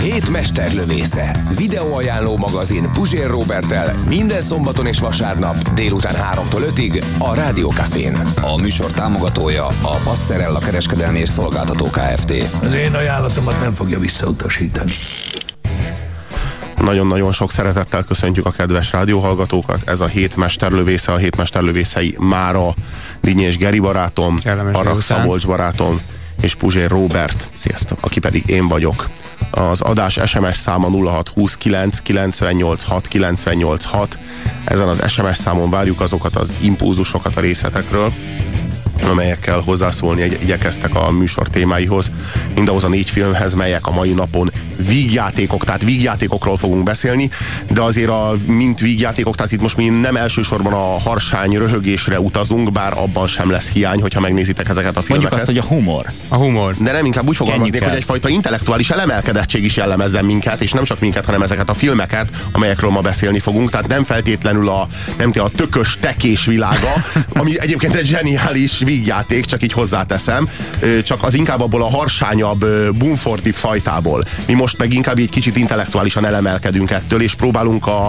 Hét mesterlövésze. Videóajánló magazin Puzsér Robertel minden szombaton és vasárnap délután 3-tól 5-ig a Rádiókafén. A műsor támogatója a Passerella kereskedelmi és szolgáltató Kft. Az én ajánlatomat nem fogja visszautasítani. Nagyon-nagyon sok szeretettel köszöntjük a kedves rádióhallgatókat. Ez a hét mesterlövésze, a hét mesterlövészei Mára, Dinyi és Geri barátom, Arrak Szabolcs barátom, és Puzsér Robert, Sziasztok. aki pedig én vagyok. Az adás SMS száma 0629 986 986. Ezen az SMS számon várjuk azokat az impulzusokat a részletekről, amelyekkel hozzászólni igy- igyekeztek a műsor témáihoz, mindahhoz a négy filmhez, melyek a mai napon vígjátékok, tehát vígjátékokról fogunk beszélni, de azért a, mint vígjátékok, tehát itt most mi nem elsősorban a harsány röhögésre utazunk, bár abban sem lesz hiány, hogyha megnézitek ezeket a filmeket. Mondjuk azt, hogy a humor. A humor. De nem inkább úgy fogalmaznék, hogy egyfajta intellektuális elemelkedettség is jellemezzen minket, és nem csak minket, hanem ezeket a filmeket, amelyekről ma beszélni fogunk. Tehát nem feltétlenül a, nem a tökös tekés világa, ami egyébként egy zseniális vígjáték, csak így hozzáteszem, csak az inkább abból a harsányabb, ö, bumfortibb fajtából. Mi most meg inkább egy kicsit intellektuálisan elemelkedünk ettől, és próbálunk a,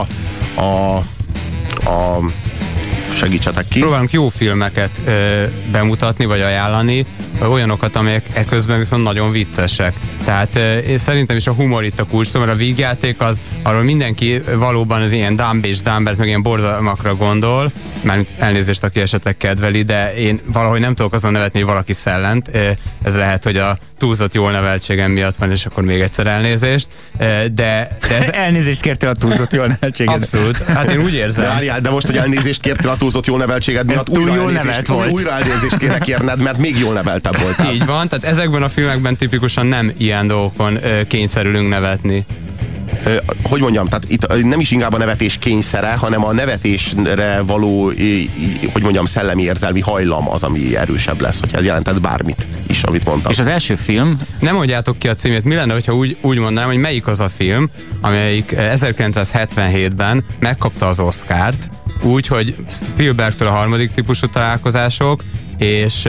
a, a segítsetek ki. Próbálunk jó filmeket ö, bemutatni, vagy ajánlani, olyanokat, amelyek eközben viszont nagyon viccesek. Tehát én szerintem is a humor itt a kulcs, mert a vígjáték az, arról mindenki valóban az ilyen dumb és dumbert, meg ilyen borzalmakra gondol, mert elnézést, aki esetleg kedveli, de én valahogy nem tudok azon nevetni, hogy valaki szellent. Ez lehet, hogy a túlzott jól neveltségem miatt van, és akkor még egyszer elnézést. De, de ez Elnézést kértél a túlzott jól neveltséged. abszolút. Hát én úgy De érzem. várjál, de most, hogy elnézést kértél a túlzott jól neveltséged miatt, túl újra jól elnézést, nevelt volt. újra elnézést kéne kérned, mert még jól neveltebb voltál. Így van, tehát ezekben a filmekben tipikusan nem ilyen dolgokon kényszerülünk nevetni. Hogy mondjam, tehát itt nem is inkább a nevetés kényszere, hanem a nevetésre való, hogy mondjam, szellemi érzelmi hajlam az, ami erősebb lesz, hogyha ez jelentett bármit is, amit mondtam. És az első film, Nem mondjátok ki a címét, mi lenne, hogyha úgy, úgy mondanám, hogy melyik az a film, amelyik eh, 1977-ben megkapta az Oscárt, úgy, hogy Spielbergtől a harmadik típusú találkozások, és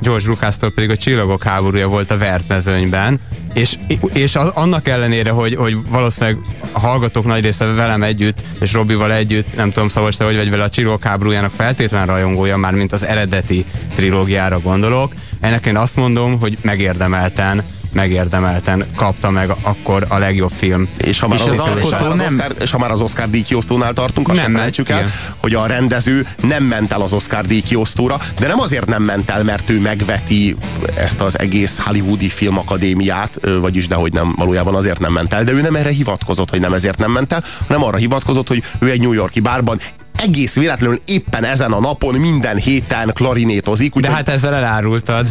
George Lucas-tól pedig a Csillagok háborúja volt a Vertmezőnyben, és, és annak ellenére, hogy, hogy valószínűleg a hallgatók nagy része velem együtt, és Robival együtt, nem tudom, Szabos, te hogy vagy vele a Csillagok háborújának feltétlen rajongója, már mint az eredeti trilógiára gondolok, ennek én azt mondom, hogy megérdemelten megérdemelten kapta meg akkor a legjobb film. És ha már, És az, az alkotó nem- Oscar, és ha már az Oscar díjkiosztónál tartunk, azt Nem felejtsük el, hogy a rendező nem ment el az Oscar díjkiosztóra, de nem azért nem ment el, mert ő megveti ezt az egész hollywoodi filmakadémiát, vagyis dehogy nem, valójában azért nem ment el, de ő nem erre hivatkozott, hogy nem ezért nem ment el, hanem arra hivatkozott, hogy ő egy New Yorki bárban egész véletlenül éppen ezen a napon minden héten klarinétozik, De úgyhogy hát ezzel elárultad.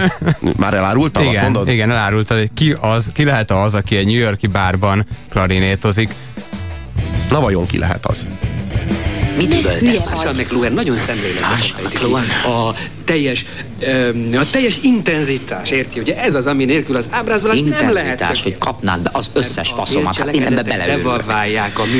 már elárultam, azt igen, mondod? igen, elárultad, hogy ki, az, ki lehet az, aki egy New Yorki bárban klarinétozik. Na vajon ki lehet az? Mit üvöltesz? Marshall McLuhan nagyon szemléletesen a teljes, a teljes intenzitás, érti? Ugye ez az, ami nélkül az ábrázolás nem lehet. Intenzitás, hogy kapnád be az összes a faszomat, hát én ebbe beleülök.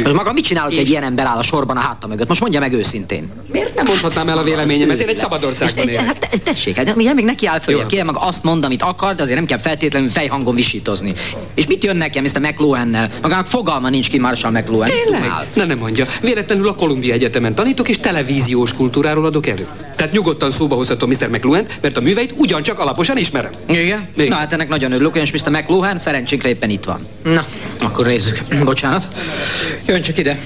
a maga mit csinál, hogy egy ilyen ember áll a sorban a háta mögött? Most mondja meg őszintén. Miért nem mondhatnám el a véleményemet? Én egy szabad országban élek. Hát te- tessék, hát milyen még neki áll föl, kérem meg azt mond, amit akar, de azért nem kell feltétlenül fejhangon visítozni. És mit jön nekem, Mr. McLuhannel? Magának fogalma nincs ki Marshall McLuhan. Tényleg? Na nem mondja. Véletlenül a Columbia Egyetemen tanítok, és televíziós kultúráról adok elő. Tehát nyugodtan szóba hozhatom Mr. McLuhan, mert a műveit ugyancsak alaposan ismerem. Igen? Igen. Na hát ennek nagyon örülök, és Mr. McLuhan szerencsénkre éppen itt van. Na, akkor nézzük. Bocsánat. Jön csak ide.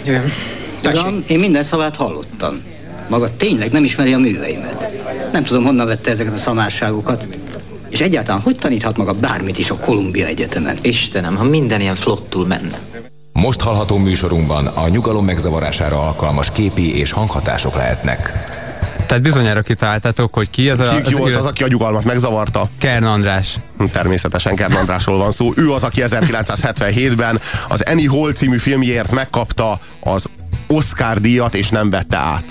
Tessék. Uram, én minden szavát hallottam. Maga tényleg nem ismeri a műveimet. Nem tudom, honnan vette ezeket a szamárságokat. És egyáltalán hogy taníthat maga bármit is a Columbia Egyetemen? Istenem, ha minden ilyen flottul menne. Most hallható műsorunkban a nyugalom megzavarására alkalmas képi és hanghatások lehetnek. Tehát bizonyára kitaláltátok, hogy ki az a... Ki, ki volt az, aki a nyugalmat megzavarta? Kern András. Természetesen Kern Andrásról van szó. Ő az, aki 1977-ben az Annie Hall című filmjéért megkapta az Oscar díjat, és nem vette át.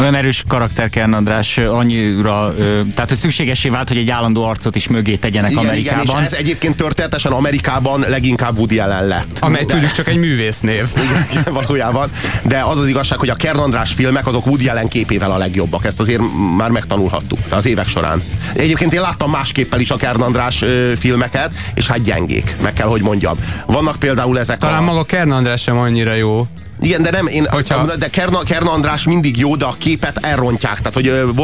Olyan erős karakter Kern András annyira, tehát hogy szükségesé vált, hogy egy állandó arcot is mögé tegyenek igen, Amerikában. Igen, és ez egyébként történetesen Amerikában leginkább Woody Allen lett. Amely de... tudjuk csak egy művésznév. Igen, igen, valójában. De az az igazság, hogy a Kern András filmek azok Woody Allen képével a legjobbak. Ezt azért már megtanulhattuk az évek során. Egyébként én láttam másképpel is a Kern András filmeket, és hát gyengék, meg kell, hogy mondjam. Vannak például ezek Talán a... maga Kern András sem annyira jó. Igen, de nem, én, Hogyha... de Kerna, Kerna András mindig jó, de a képet elrontják. Tehát, hogy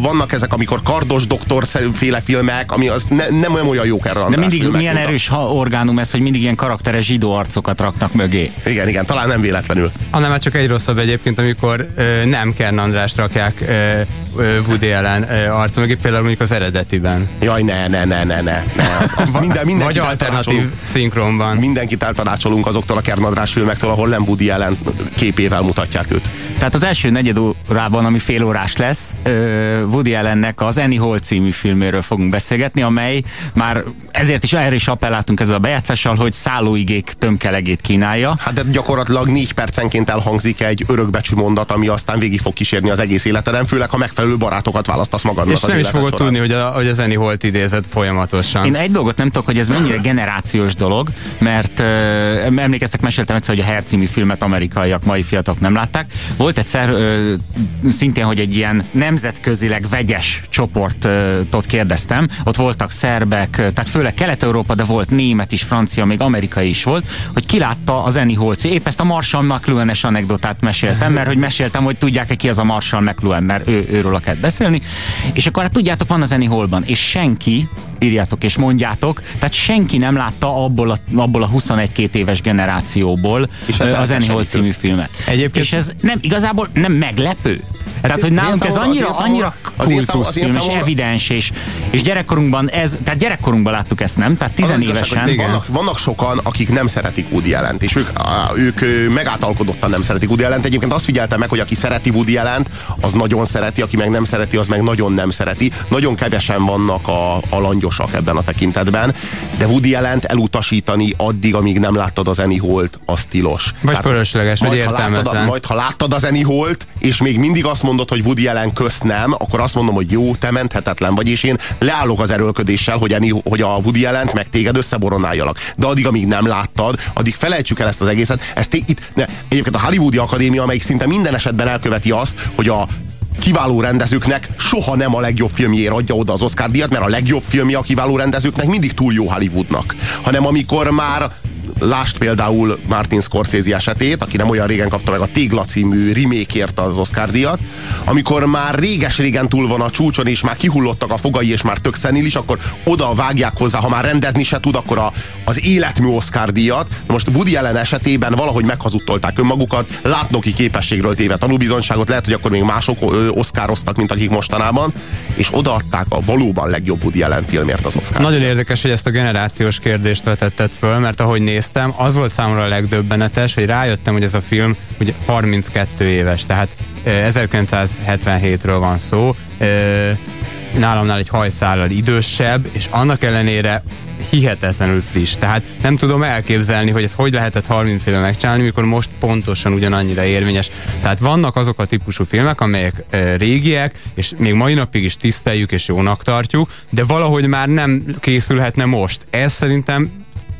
vannak ezek, amikor kardos doktor féle filmek, ami az ne, nem olyan jó Kerna András De mindig filmek, milyen erős ha orgánum ez, hogy mindig ilyen karakteres zsidó arcokat raknak mögé. Igen, igen, talán nem véletlenül. Hanem már csak egy rosszabb egyébként, amikor ö, nem Kerna András rakják ö, ö, Woody Allen arc mögé, például mondjuk az eredetiben. Jaj, ne, ne, ne, ne, ne. ne. Az, az minden, Vagy alternatív szinkronban. Mindenkit eltanácsolunk azoktól a Kerna András filmektől, ahol nem Woody Allen képével mutatják őt. Tehát az első negyed órában, ami fél órás lesz, Woody Allennek az Annie Hall című filméről fogunk beszélgetni, amely már ezért is erre is appelláltunk ezzel a bejátszással, hogy szállóigék tömkelegét kínálja. Hát de gyakorlatilag négy percenként elhangzik egy örökbecsű mondat, ami aztán végig fog kísérni az egész életeden, főleg ha megfelelő barátokat választasz magadnak. És az nem is fogod tudni, hogy, a, hogy az Annie Holt idézett folyamatosan. Én egy dolgot nem tudok, hogy ez mennyire generációs dolog, mert emlékeztek, meséltem egyszer, hogy a Her című filmet amerikaiak, mai fiatalok nem látták. Volt egyszer uh, szintén, hogy egy ilyen nemzetközileg vegyes csoportot kérdeztem. Ott voltak szerbek, tehát főleg Kelet-Európa, de volt német is, francia, még amerikai is volt, hogy kilátta az Annie Holci. Épp ezt a Marshall McLuhan-es anekdotát meséltem, mert hogy meséltem, hogy tudják-e ki az a Marshall McLuhan, mert ő, őről kell beszélni. És akkor hát tudjátok, van az Annie Hallban, és senki, írjátok és mondjátok, tehát senki nem látta abból a, abból a 21-2 éves generációból és az Annie Hall című filmet. Egyébként... És ez nem igazából nem meglepő. Hát tehát, hogy nálunk ez annyira, annyira kultuszfilm, és evidens, és, és gyerekkorunkban ez, tehát gyerekkorunkban láttuk ezt, nem? Tehát tizenévesen. Igazság, vannak, vannak sokan, akik nem szeretik Woody allen és ők, ők megáltalkodottan nem szeretik Woody allen Egyébként azt figyeltem meg, hogy aki szereti Woody allen az nagyon szereti, aki meg nem szereti, az meg nagyon nem szereti. Nagyon kevesen vannak a, a langyosak ebben a tekintetben, de Woody allen elutasítani addig, amíg nem láttad az Annie Holt, az tilos. Vagy Tehát, fölösleges, vagy értelmetlen. Láttad, majd ha láttad az Annie Holt, és még mindig azt mondod, hogy Woody Allen kösz nem, akkor azt mondom, hogy jó, te menthetetlen vagy, és én leállok az erőlködéssel, hogy, Annie, hogy a Woody allen meg téged összeboronáljalak. De addig, amíg nem láttad, addig felejtsük el ezt az egészet. Ezt itt, ne, egyébként a Hollywoodi Akadémia, amelyik szinte minden esetben elköveti azt, hogy a kiváló rendezőknek soha nem a legjobb filmjéért adja oda az Oscar díjat, mert a legjobb filmje a kiváló rendezőknek mindig túl jó Hollywoodnak. Hanem amikor már Lást például Martin Scorsese esetét, aki nem olyan régen kapta meg a Tégla című remake az Oscar díjat, amikor már réges-régen túl van a csúcson, és már kihullottak a fogai, és már tök is, akkor oda vágják hozzá, ha már rendezni se tud, akkor a, az életmű Oscar díjat. Most Woody Allen esetében valahogy meghazudtolták önmagukat, látnoki képességről téve tanúbizonságot, lehet, hogy akkor még mások oszkároztak, mint akik mostanában, és odaadták a valóban legjobb Woody Allen filmért az Oscar. Nagyon érdekes, hogy ezt a generációs kérdést vetetted föl, mert ahogy néz néztem, az volt számomra a legdöbbenetes, hogy rájöttem, hogy ez a film ugye 32 éves, tehát 1977-ről van szó, nálamnál egy hajszállal idősebb, és annak ellenére hihetetlenül friss. Tehát nem tudom elképzelni, hogy ez hogy lehetett 30 éve megcsinálni, mikor most pontosan ugyanannyira érvényes. Tehát vannak azok a típusú filmek, amelyek e, régiek, és még mai napig is tiszteljük és jónak tartjuk, de valahogy már nem készülhetne most. Ez szerintem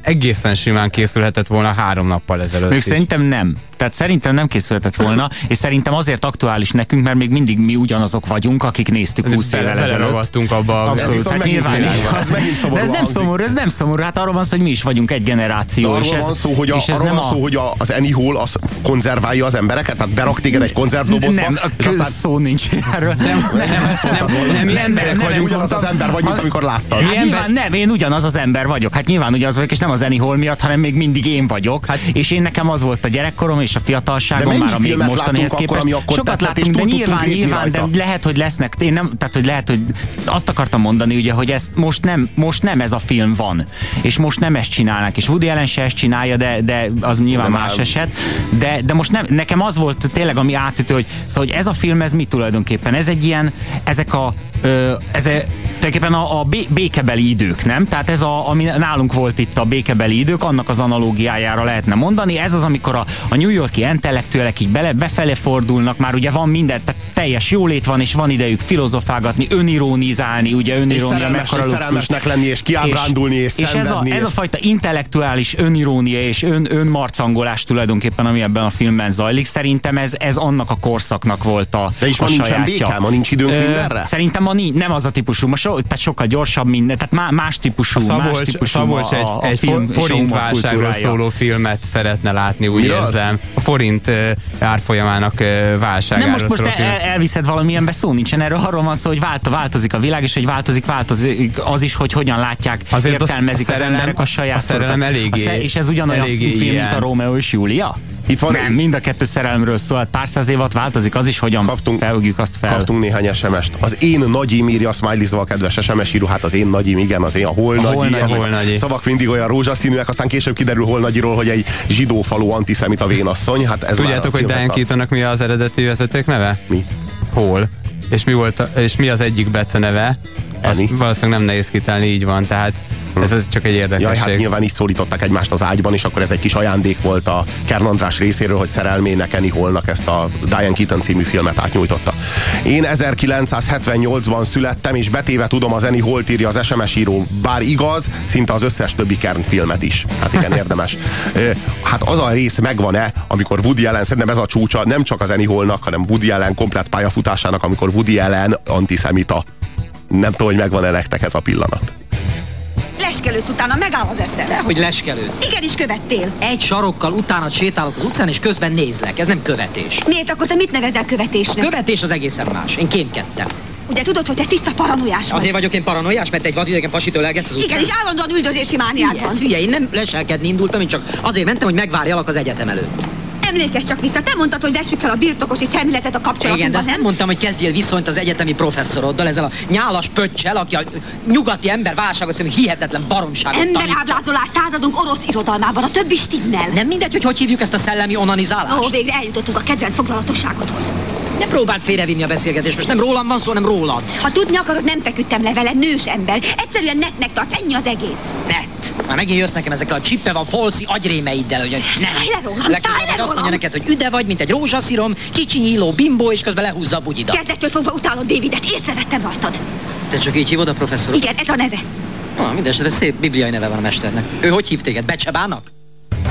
egészen simán készülhetett volna három nappal ezelőtt. Még szerintem nem. Tehát szerintem nem készülhetett volna, és szerintem azért aktuális nekünk, mert még mindig mi ugyanazok vagyunk, akik néztük 20 évvel ezelőtt. abba. Abszolút, hát nyilván. Az de ez nem szomorú, ez nem szomorú, hát arról van szó, hogy mi is vagyunk egy generáció. De arról és van szó, hogy, a, és ez arról van szó, hogy a, az Annie Hall az konzerválja az embereket, tehát berak téged egy konzervdobozba. Nem, és aztán... szó nincs erről. Nem, nem, nem, nem, nem, emberek nem, vagyunk. Ugyanaz az ember vagy, mint amikor láttad. Hát nyilván nem, én ugyanaz az ember vagyok. Hát nyilván ugyanaz vagyok, és nem az Annie Hall miatt, hanem még mindig én vagyok. Hát, és én nekem az volt a gyerekkorom és a fiatalságom, már a még mostanihez képest. Akkor, ami akkor Sokat látunk, de nyilván, nyilván, de lehet, hogy lesznek, én nem, tehát hogy lehet, hogy azt akartam mondani, ugye, hogy ez most nem, most nem ez a film van, és most nem ezt csinálnak, és Woody Allen se ezt csinálja, de, de az nyilván de más már... eset, de, de most nem, nekem az volt tényleg, ami átütő, hogy, szóval, hogy ez a film, ez mi tulajdonképpen? Ez egy ilyen, ezek a ö, ez e, tulajdonképpen a, a békebeli idők, nem? Tehát ez, a, ami nálunk volt itt a békebeli idők, annak az analógiájára lehetne mondani. Ez az, amikor a, a New Yorki intellektuelek így bele, befele fordulnak, már ugye van minden, tehát teljes jólét van, és van idejük filozofálgatni, önironizálni, ugye önirónia mekkora és szerelmesnek lenni, és kiábrándulni, és, és, és ez, a, ez a fajta intellektuális önirónia és ön, önmarcangolás tulajdonképpen, ami ebben a filmben zajlik, szerintem ez, ez annak a korszaknak volt a De is a ma nincsen béke, ma nincs időnk mindenre? Szerintem ma nincs, nem az a típusú, ma so, tehát sokkal gyorsabb minden, tehát más típusú, a Szabolcs, más típusú Szabolcs a, egy, a egy film forint válságról szóló filmet szeretne látni, úgy Miről? érzem. A forint árfolyamának válságáról Nem most, most el, el, elviszed valamilyenbe szó nincsen, erről arról van szó, hogy vált, változik a világ, és hogy változik, változik az is, hogy hogyan látják, Azért értelmezik a az szerelem- emberek a saját a szerelem eléggé- A sze- És ez ugyanolyan eléggé film, mint ilyen. a Rómeó és Júlia? Itt van Nem, mind a kettő szerelemről szól, hát pár száz évat változik az is, hogyan Kaptunk- felügjük azt fel. Kaptunk néhány SMS-t. Az én nagyim írja smiley a kedves SMS író, hát az én nagyim, igen, az én, a hol A nagyi, holnagyi. ezek Holnagyi. Szavak mindig olyan rózsaszínűek, aztán később kiderül hol nagyiról, hogy egy zsidófalú antiszemita vénasszony. Hát ez Tudjátok, hogy tart. Keatonnak mi az eredeti vezeték neve? Mi? Hol. És mi, volt a, és mi az egyik bece neve? Azt valószínűleg nem nehéz kitálni, így van, tehát ez, ez csak egy Jaj, érdekesség. hát nyilván így szólították egymást az ágyban, és akkor ez egy kis ajándék volt a Kern András részéről, hogy szerelmének Eni Holnak ezt a Diane Keaton című filmet átnyújtotta. Én 1978-ban születtem, és betéve tudom, az Eni Holt írja az SMS író, bár igaz, szinte az összes többi Kern filmet is. Hát igen, érdemes. Hát az a rész megvan-e, amikor Woody Allen, szerintem ez a csúcsa nem csak az Eni Holnak, hanem Woody Allen komplet pályafutásának, amikor Woody Allen antiszemita. Nem tudom, hogy megvan-e nektek ez a pillanat. Leskelődsz utána, megáll az eszed. Hogy leskelő. Igenis követtél. Egy sarokkal utána sétálok az utcán, és közben nézlek. Ez nem követés. Miért akkor te mit nevezel követésnek? Követés az egészen más. Én kémkedtem. Ugye tudod, hogy te tiszta paranoiás vagy? Azért vagyok én paranoiás, mert egy vadidegen pasitől ölelgetsz az utcán. Igen, és állandóan üldözési mániád van. hülye, én nem leselkedni indultam, én csak azért mentem, hogy megvárjalak az egyetem előtt. Emlékezz csak vissza, te mondtad, hogy vessük fel a birtokosi szemléletet a Igen, de azt nem mondtam, hogy kezdjél viszonyt az egyetemi professzoroddal, ezzel a nyálas pöccsel, aki a nyugati ember válságot szemben hihetetlen baromságot. Emberábrázolás századunk orosz irodalmában, a többi stimmel. Nem mindegy, hogy hogy hívjuk ezt a szellemi onanizálást. Ó, végre eljutottunk a kedvenc foglalatosságodhoz. Ne próbáld félrevinni a beszélgetést, most nem rólam van szó, nem rólad. Ha tudni akarod, nem feküdtem le vele, nős ember. Egyszerűen netnek tart, ennyi az egész. Net. Már megint jössz nekem ezekkel a csippe van falszi agyrémeiddel, hogy ne. Szállj le rólam, Legközelebb le azt mondja neked, hogy üde vagy, mint egy rózsaszírom, kicsi nyíló bimbó, és közben lehúzza a bugyidat. Kezdettől fogva utálod Davidet, észrevettem rajtad. Te csak így hívod a professzor? Igen, ez a neve. Ah, mindesetre szép bibliai neve van a mesternek. Ő hogy hív téged? Becsebának?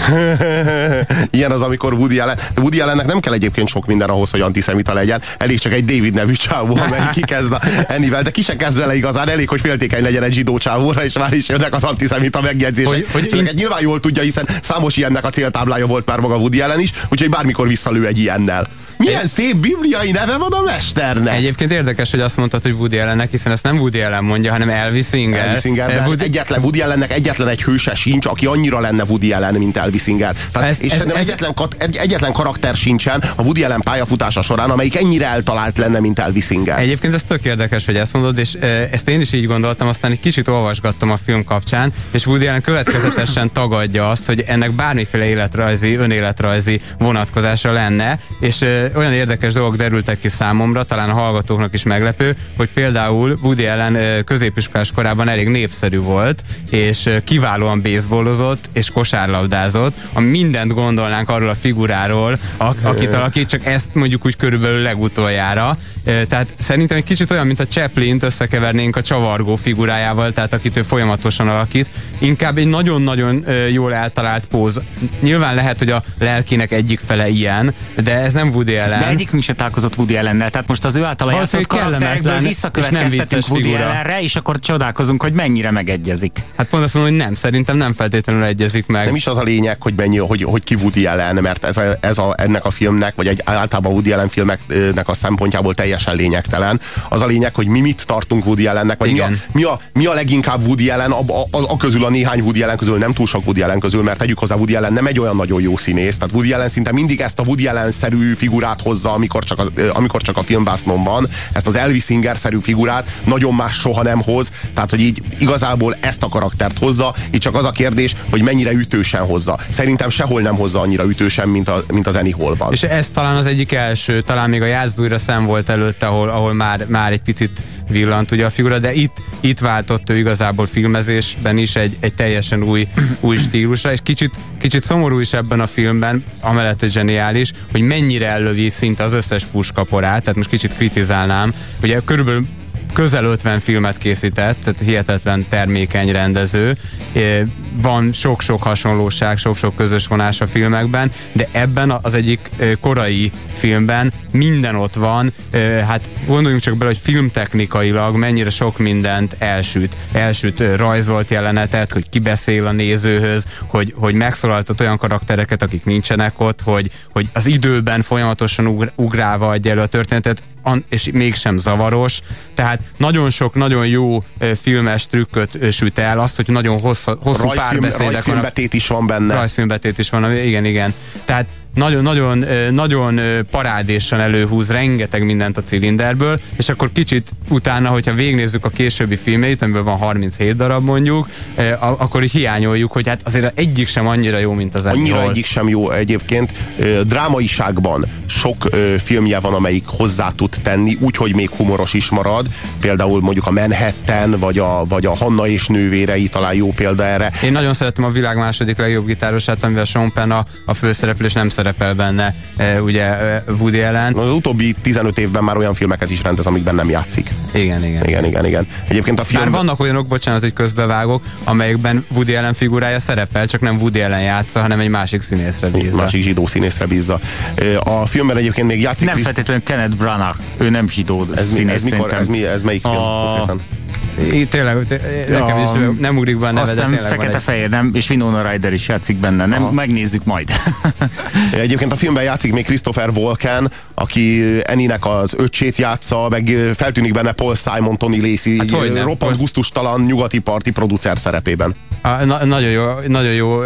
Ilyen az, amikor Woody Allen, Woody Allennek nem kell egyébként sok minden ahhoz, hogy antiszemita legyen, elég csak egy David nevű csávó, amely kikezd a ennivel, de ki se kezd vele igazán, elég, hogy féltékeny legyen egy zsidó csávóra, és már is jönnek az antiszemita megjegyzések. Hogy- hogy ezeket nyilván jól tudja, hiszen számos ilyennek a céltáblája volt már maga Woody Allen is, úgyhogy bármikor visszalő egy ilyennel. Milyen szép bibliai neve van a mesternek! Egyébként érdekes, hogy azt mondtad, hogy Woody Allennek, hiszen ezt nem Woody Allen mondja, hanem Elvis Singer. Elvis Singer, Eh, de Woody- egyetlen, Woody Allennek egyetlen egy hőse sincs, aki annyira lenne Woody Allen, mint Elvis Singer. Tehát, Ez- és ez- ez, egyetlen, egy, egyetlen karakter sincsen a Woody Allen pályafutása során, amelyik ennyire eltalált lenne, mint Elvis Singer. Egyébként ez tök érdekes, hogy ezt mondod, és e, ezt én is így gondoltam, aztán egy kicsit olvasgattam a film kapcsán, és Woody Allen következetesen tagadja azt, hogy ennek bármiféle életrajzi, önéletrajzi vonatkozása lenne, és e, olyan érdekes dolgok derültek ki számomra, talán a hallgatóknak is meglepő, hogy például Woody Allen e, középiskolás korában elég népszerű volt, és kiválóan baseballozott, és kosárlabdázott, ami mindent gondolnánk arról a figuráról, a, akit alakít, csak ezt mondjuk úgy körülbelül legutoljára. Tehát szerintem egy kicsit olyan, mint a Chaplin-t összekevernénk a csavargó figurájával, tehát akit ő folyamatosan alakít. Inkább egy nagyon-nagyon jól eltalált póz. Nyilván lehet, hogy a lelkének egyik fele ilyen, de ez nem Woody Allen. De egyikünk se találkozott Woody Allennel, tehát most az ő általa játszott karakterekből visszakövetkeztetünk Woody figura. Allenre, és akkor csodálkozunk, hogy mennyire megegyezik. Hát pont azt mondom, hogy nem, szerintem nem feltétlenül egyezik meg. Nem is az a lényeg, hogy mennyi, hogy, hogy ki Woody Allen, mert ez a, ez a, ennek a filmnek, vagy egy általában Woody Allen filmeknek a szempontjából teljesen lényegtelen. Az a lényeg, hogy mi mit tartunk Woody Allennek, vagy mi a, mi, a, mi a leginkább Woody Allen, a, a, a, közül a néhány Woody Allen közül, nem túl sok Woody Allen közül, mert tegyük hozzá, Woody Allen nem egy olyan nagyon jó színész, tehát Woody Allen szinte mindig ezt a Woody Allen-szerű figurát hozza, amikor csak, az, amikor csak a filmbásznon van, ezt az Elvis Singer-szerű figurát nagyon más soha nem hoz, tehát hogy így igazából ezt a karaktert hozza, így csak az a kérdés, hogy mennyire ütősen hozza. Szerintem sehol nem hozza annyira ütősen, mint, a, mint az Annie Hallban. És ez talán az egyik első, talán még a játszd újra szem volt előtte, ahol, ahol már, már egy picit villant ugye a figura, de itt, itt váltott ő igazából filmezésben is egy, egy teljesen új, új stílusra, és kicsit, kicsit szomorú is ebben a filmben, amellett, hogy zseniális, hogy mennyire ellövi szinte az összes puskaporát, tehát most kicsit kritizálnám, ugye körülbelül közel 50 filmet készített, tehát hihetetlen termékeny rendező. Van sok-sok hasonlóság, sok-sok közös vonás a filmekben, de ebben az egyik korai filmben minden ott van. Hát gondoljunk csak bele, hogy filmtechnikailag mennyire sok mindent elsüt. Elsüt rajzolt jelenetet, hogy kibeszél a nézőhöz, hogy, hogy megszólaltat olyan karaktereket, akik nincsenek ott, hogy, hogy az időben folyamatosan ugrálva adja elő a történetet és mégsem zavaros. Tehát nagyon sok, nagyon jó filmes trükköt süt el, azt, hogy nagyon hossza, hosszú Rajzfilm, párbeszédek rajzfilmbetét is van benne. Rajzfilmbetét is van, igen, igen. Tehát nagyon-nagyon nagyon parádésan előhúz rengeteg mindent a cilinderből, és akkor kicsit utána, hogyha végnézzük a későbbi filmeit, amiből van 37 darab mondjuk, akkor így hiányoljuk, hogy hát azért egyik sem annyira jó, mint az Annyira egyik, egyik sem jó egyébként. Drámaiságban sok filmje van, amelyik hozzá tud tenni, úgyhogy még humoros is marad. Például mondjuk a Manhattan, vagy a, vagy a Hanna és nővérei talán jó példa erre. Én nagyon szeretem a világ második legjobb gitárosát, amivel Sean Penn a, a főszereplő, és nem szerepel benne e, ugye e, Woody Allen. Az utóbbi 15 évben már olyan filmeket is rendez, amikben nem játszik. Igen, igen. Igen, igen, igen. Egyébként a film... Bár vannak olyanok, bocsánat, hogy közbevágok, amelyekben Woody Allen figurája szerepel, csak nem Woody Allen játsza, hanem egy másik színészre bízza. Másik zsidó színészre bízza. A filmben egyébként még játszik... Nem feltétlenül Kenneth Branagh, ő nem zsidó ez színész. Mi, ez, mikor, ez, mi, ez melyik film? A... Itt tényleg, nekem a, is nem ugrik be a neve, de tényleg fekete-fehér, nem, és Winona Ryder is játszik benne, nem? Aha. Megnézzük majd. Egyébként a filmben játszik még Christopher Walken, aki Eninek az öccsét játsza, meg feltűnik benne Paul Simon, Tony Lacey, hát roppant gusztustalan nyugati parti producer szerepében. A, na, nagyon jó, nagyon jó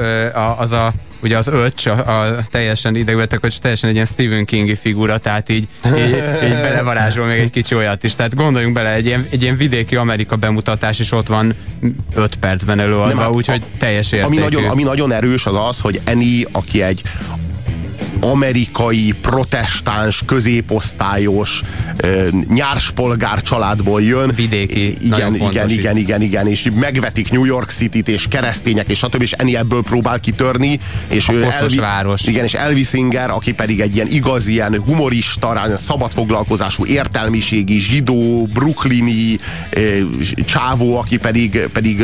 az a ugye az öcs, a, a teljesen idegbetek, hogy teljesen egy ilyen Stephen Kingi figura, tehát így, így, így belevarázsol még egy kicsi olyat is. Tehát gondoljunk bele, egy ilyen, egy ilyen vidéki Amerika bemutatás is ott van 5 percben előadva, úgyhogy teljes értékű. Ami nagyon, ami nagyon erős az az, hogy Eni, aki egy amerikai, protestáns, középosztályos, nyárspolgár családból jön. Vidéki. Igen, igen, igen, igen, igen, és megvetik New York City-t, és keresztények, és stb. és Eni ebből próbál kitörni. És a ő Elvi, város. Igen, és Elvis Singer, aki pedig egy ilyen igaz, ilyen humorista, szabadfoglalkozású, értelmiségi, zsidó, brooklyni csávó, aki pedig, pedig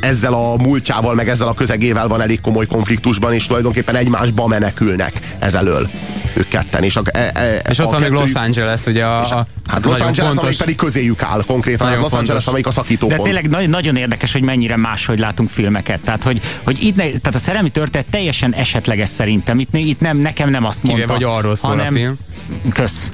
ezzel a múltjával, meg ezzel a közegével van elég komoly konfliktusban, és tulajdonképpen egymásba menekülnek ezelől ők ketten. És, a, e, e, és ott van még Los Angeles, ugye a, a Hát Los Angeles, fontos, amelyik pedig közéjük áll konkrétan, nagyon Los Angeles, amelyik a szakító. De tényleg nagyon, nagyon érdekes, hogy mennyire máshogy látunk filmeket. Tehát, hogy, hogy itt ne, tehát a szerelmi történet teljesen esetleges szerintem. Itt, itt nem, nekem nem azt mondta. Kivéve, hogy arról szól hanem, a film. Kösz.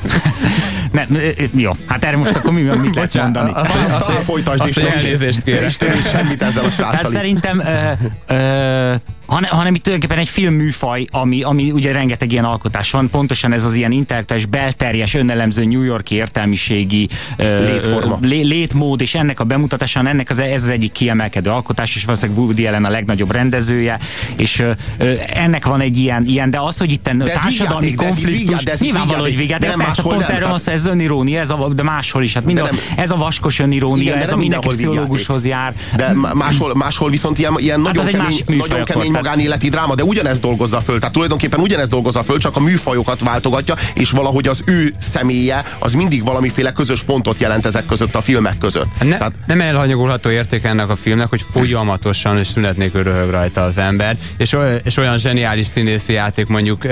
nem, jó, hát erre most akkor mi, mit lehet mondani? Azt, azt, azt, azt folytasd, azt, és elnézést kérek. semmit ezzel a sráccal. Tehát szerintem ö, ö, hanem, hanem itt tulajdonképpen egy filmműfaj, ami, ami ugye rengeteg ilyen alkotás van, pontosan ez az ilyen internetes, belterjes, önelemző New Yorki értelmiségi Létforma. lé, létmód, és ennek a bemutatása, ennek az, ez az egyik kiemelkedő alkotás, és valószínűleg Woody Allen a legnagyobb rendezője, és ö, ennek van egy ilyen, ilyen de az, hogy itt társadalmi konfliktus, nyilvánvaló, hogy vigyát, de, de persze pont erről van ez önirónia, ez a, de máshol is, hát minden, de nem, ez a vaskos önirónia, igen, ez a mindenki pszichológushoz jár. De máshol, máshol viszont ilyen, ilyen hát nagyon, kemény, nagyon kemény magánéleti dráma, de ugyanezt dolgozza föl. Tehát tulajdonképpen ugyanezt dolgozza föl, csak a műfajokat váltogatja, és valahogy az ő személye az mindig valamiféle közös pontot jelent ezek között a filmek között. Ne, Tehát, nem elhanyagolható érték ennek a filmnek, hogy folyamatosan és szünet nélkül röhög rajta az ember, és, és olyan zseniális színészi játék mondjuk uh,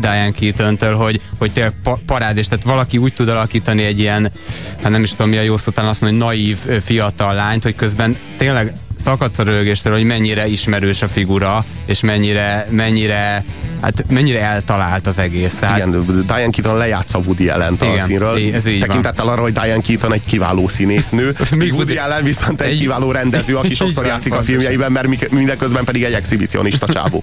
Diane keaton hogy, hogy tényleg parád, és tehát valaki úgy tud alakítani egy ilyen, hát nem is tudom mi a jó szó, azt mondani, naív fiatal lányt, hogy közben tényleg szakadsz a rögéstől, hogy mennyire ismerős a figura, és mennyire, mennyire, hát mennyire eltalált az egész. Tehát... Igen, Diane Keaton lejátsza Woody allen a színről. Ez így Tekintettel van. arra, hogy Diane Keaton egy kiváló színésznő, míg Woody Allen viszont egy, egy kiváló rendező, aki sokszor játszik a filmjeiben, mert mindeközben pedig egy exhibicionista csávó.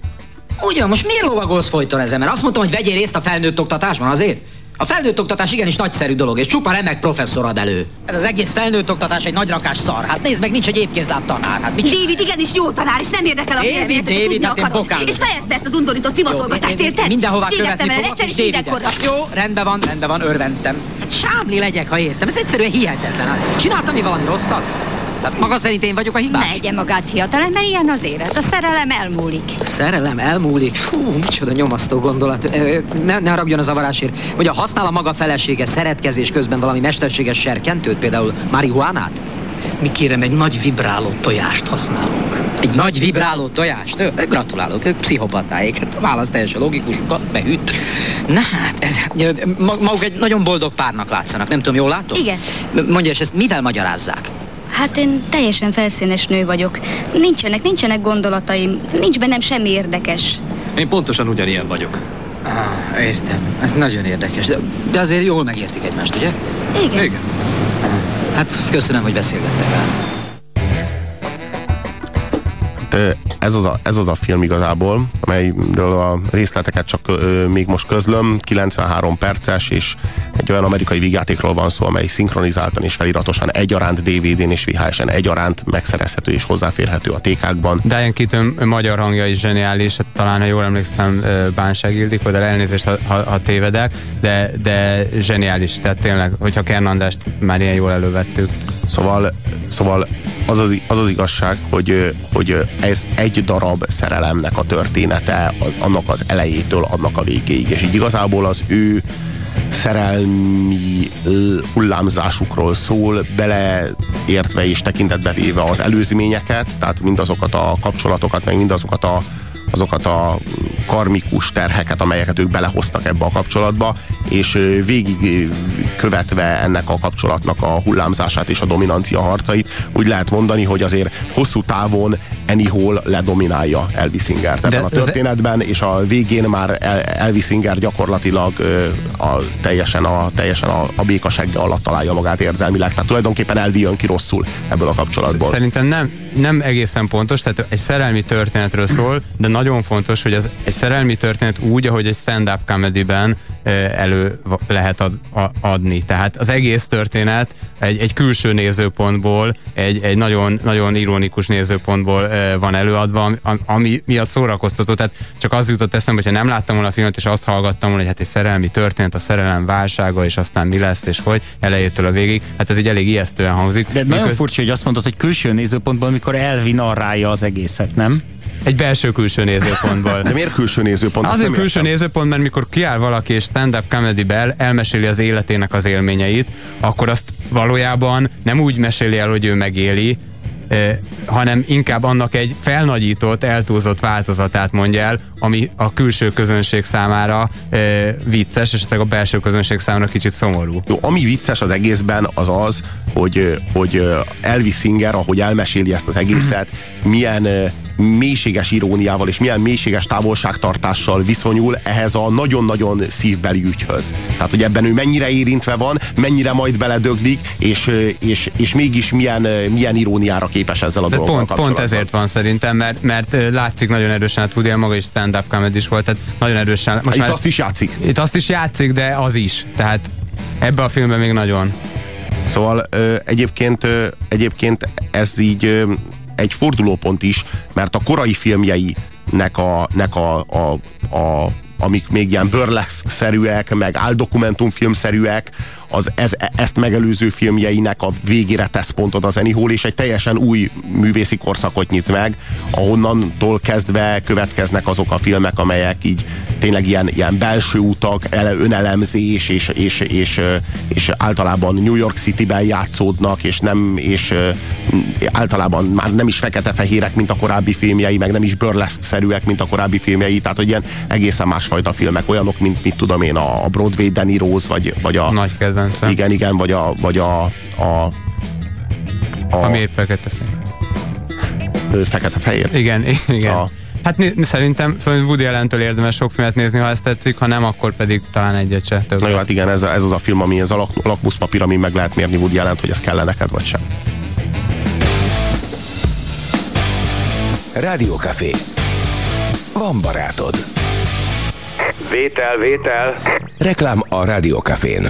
Ugyan, most miért lovagolsz folyton ezen? Mert azt mondtam, hogy vegyél részt a felnőtt oktatásban azért? A felnőtt oktatás igenis nagyszerű dolog, és csupa remek professzor ad elő. Ez az egész felnőtt oktatás egy nagy rakás szar. Hát nézd meg, nincs egy épkézláb tanár. Hát mit David igenis jó tanár, és nem érdekel a David, véleményed, David, tudni hát én bokálom. És fejezd ezt az undorító szimatolgatást, érted? Mindenhová követni el fogok, és. Davidet. Jó, rendben van, rendben van, örventem. Hát sámli legyek, ha értem. Ez egyszerűen hihetetlen. Hát Csináltam mi valami rosszat? Tehát maga szerint én vagyok a hibás? Ne egye magát fiatalember, ilyen az élet. A szerelem elmúlik. Szerelem elmúlik. Fú, micsoda nyomasztó gondolat. Ö, Ne, ne haragudjon a zavarásért. Hogy a használ a maga felesége szeretkezés közben valami mesterséges serkentőt, például marihuánát? Mi kérem, egy nagy vibráló tojást használunk. Egy nagy vibráló tojást? Ö, Gratulálok, ők pszichopatáik. Hát a válasz teljesen logikus, beüt. Na hát, ez, maguk egy nagyon boldog párnak látszanak, nem tudom, jól látom? Igen. Mondja, és ezt mivel magyarázzák? Hát én teljesen felszínes nő vagyok. Nincsenek, nincsenek gondolataim. Nincs bennem semmi érdekes. Én pontosan ugyanilyen vagyok. Ah, értem. Ez nagyon érdekes. De, de azért jól megértik egymást, ugye? Igen. Igen. Hát köszönöm, hogy beszélgettek el. Hát, ez az, a, ez az a film igazából, amelyről a részleteket csak ö, még most közlöm, 93 perces, és egy olyan amerikai vígjátékról van szó, amely szinkronizáltan és feliratosan egyaránt DVD-n és VHS-en egyaránt megszerezhető és hozzáférhető a tékákban. Diane Keaton magyar hangja is zseniális, talán ha jól emlékszem Bánság Ildikó, de elnézést, ha, ha, ha tévedek, de, de zseniális, tehát tényleg, hogyha Kern Andrást már ilyen jól elővettük. Szóval, szóval az, az, az az igazság, hogy, hogy ez egy darab szerelemnek a története, annak az elejétől, annak a végéig. És így igazából az ő szerelmi hullámzásukról szól, beleértve és tekintetbe véve az előzményeket, tehát mindazokat a kapcsolatokat, meg mindazokat a azokat a karmikus terheket, amelyeket ők belehoztak ebbe a kapcsolatba, és végig követve ennek a kapcsolatnak a hullámzását és a dominancia harcait, úgy lehet mondani, hogy azért hosszú távon Anyhol ledominálja Elvis Singert ebben a történetben, és a végén már Elvis Singer gyakorlatilag a, teljesen, a, teljesen a, a békasegge alatt találja magát érzelmileg, tehát tulajdonképpen Elvi jön ki rosszul ebből a kapcsolatból. Szerintem nem, nem egészen pontos, tehát egy szerelmi történetről szól, de nagyon fontos, hogy ez egy szerelmi történet úgy, ahogy egy stand-up comedy-ben elő lehet ad, adni. Tehát az egész történet egy, egy külső nézőpontból, egy, egy nagyon, nagyon ironikus nézőpontból van előadva, ami miatt szórakoztató. Tehát csak az jutott eszembe, hogyha nem láttam volna a filmet, és azt hallgattam volna, hogy hát egy szerelmi történet, a szerelem válsága, és aztán mi lesz, és hogy elejétől a végig. Hát ez egy elég ijesztően hangzik. De nagyon Miköz... furcsa, hogy azt mondod, hogy külső nézőpontból, amikor Elvi narrálja az egészet, nem? Egy belső-külső nézőpontból. De miért külső nézőpont? Azért külső értem. nézőpont, mert mikor kiáll valaki és stand-up comedy el, elmeséli az életének az élményeit, akkor azt valójában nem úgy meséli el, hogy ő megéli, hanem inkább annak egy felnagyított, eltúlzott változatát mondja el, ami a külső közönség számára eh, vicces, és a belső közönség számára kicsit szomorú. Jó, ami vicces az egészben az az, hogy, hogy Elvis Singer, ahogy elmeséli ezt az egészet, milyen mélységes iróniával és milyen mélységes távolságtartással viszonyul ehhez a nagyon-nagyon szívbeli ügyhöz. Tehát, hogy ebben ő mennyire érintve van, mennyire majd beledöglik, és, és, és mégis milyen, milyen iróniára képes ezzel a De dologgal pont, pont ezért van szerintem, mert, mert látszik nagyon erősen, hát Woody maga is stand-up comedy is volt, tehát nagyon erősen. Most itt már, azt is játszik. Itt azt is játszik, de az is. Tehát ebbe a filmben még nagyon. Szóval ö, egyébként, ö, egyébként ez így ö, egy fordulópont is, mert a korai filmjeinek a, nek a, a, a amik még ilyen burlesque-szerűek, meg áldokumentumfilmszerűek, az ez, ezt megelőző filmjeinek a végére tesz pontot az Anyhol, és egy teljesen új művészi korszakot nyit meg, ahonnantól kezdve következnek azok a filmek, amelyek így tényleg ilyen, ilyen belső utak, ele, önelemzés, és, és, és, és általában New York City-ben játszódnak, és nem, és általában már nem is fekete-fehérek, mint a korábbi filmjei, meg nem is burlesque-szerűek, mint a korábbi filmjei, tehát hogy ilyen egészen másfajta filmek, olyanok, mint mit tudom én, a Broadway Danny Rose, vagy, vagy a... Nagy kedvencem. Igen, igen, vagy a... Vagy a, a, a Ami épp fekete-fehér. Fekete-fehér? Igen, igen. A, Hát szerintem szóval Woody Allen-től érdemes sok filmet nézni, ha ezt tetszik, ha nem, akkor pedig talán egyet se. Több. Na jó, hát igen, ez, ez az a film, ami ez a lak, lakmuszpapír, ami meg lehet mérni Woody allen hogy ez kell neked, vagy sem. Rádiókafé. Van barátod. Vétel, vétel. Reklám a Rádiókafén.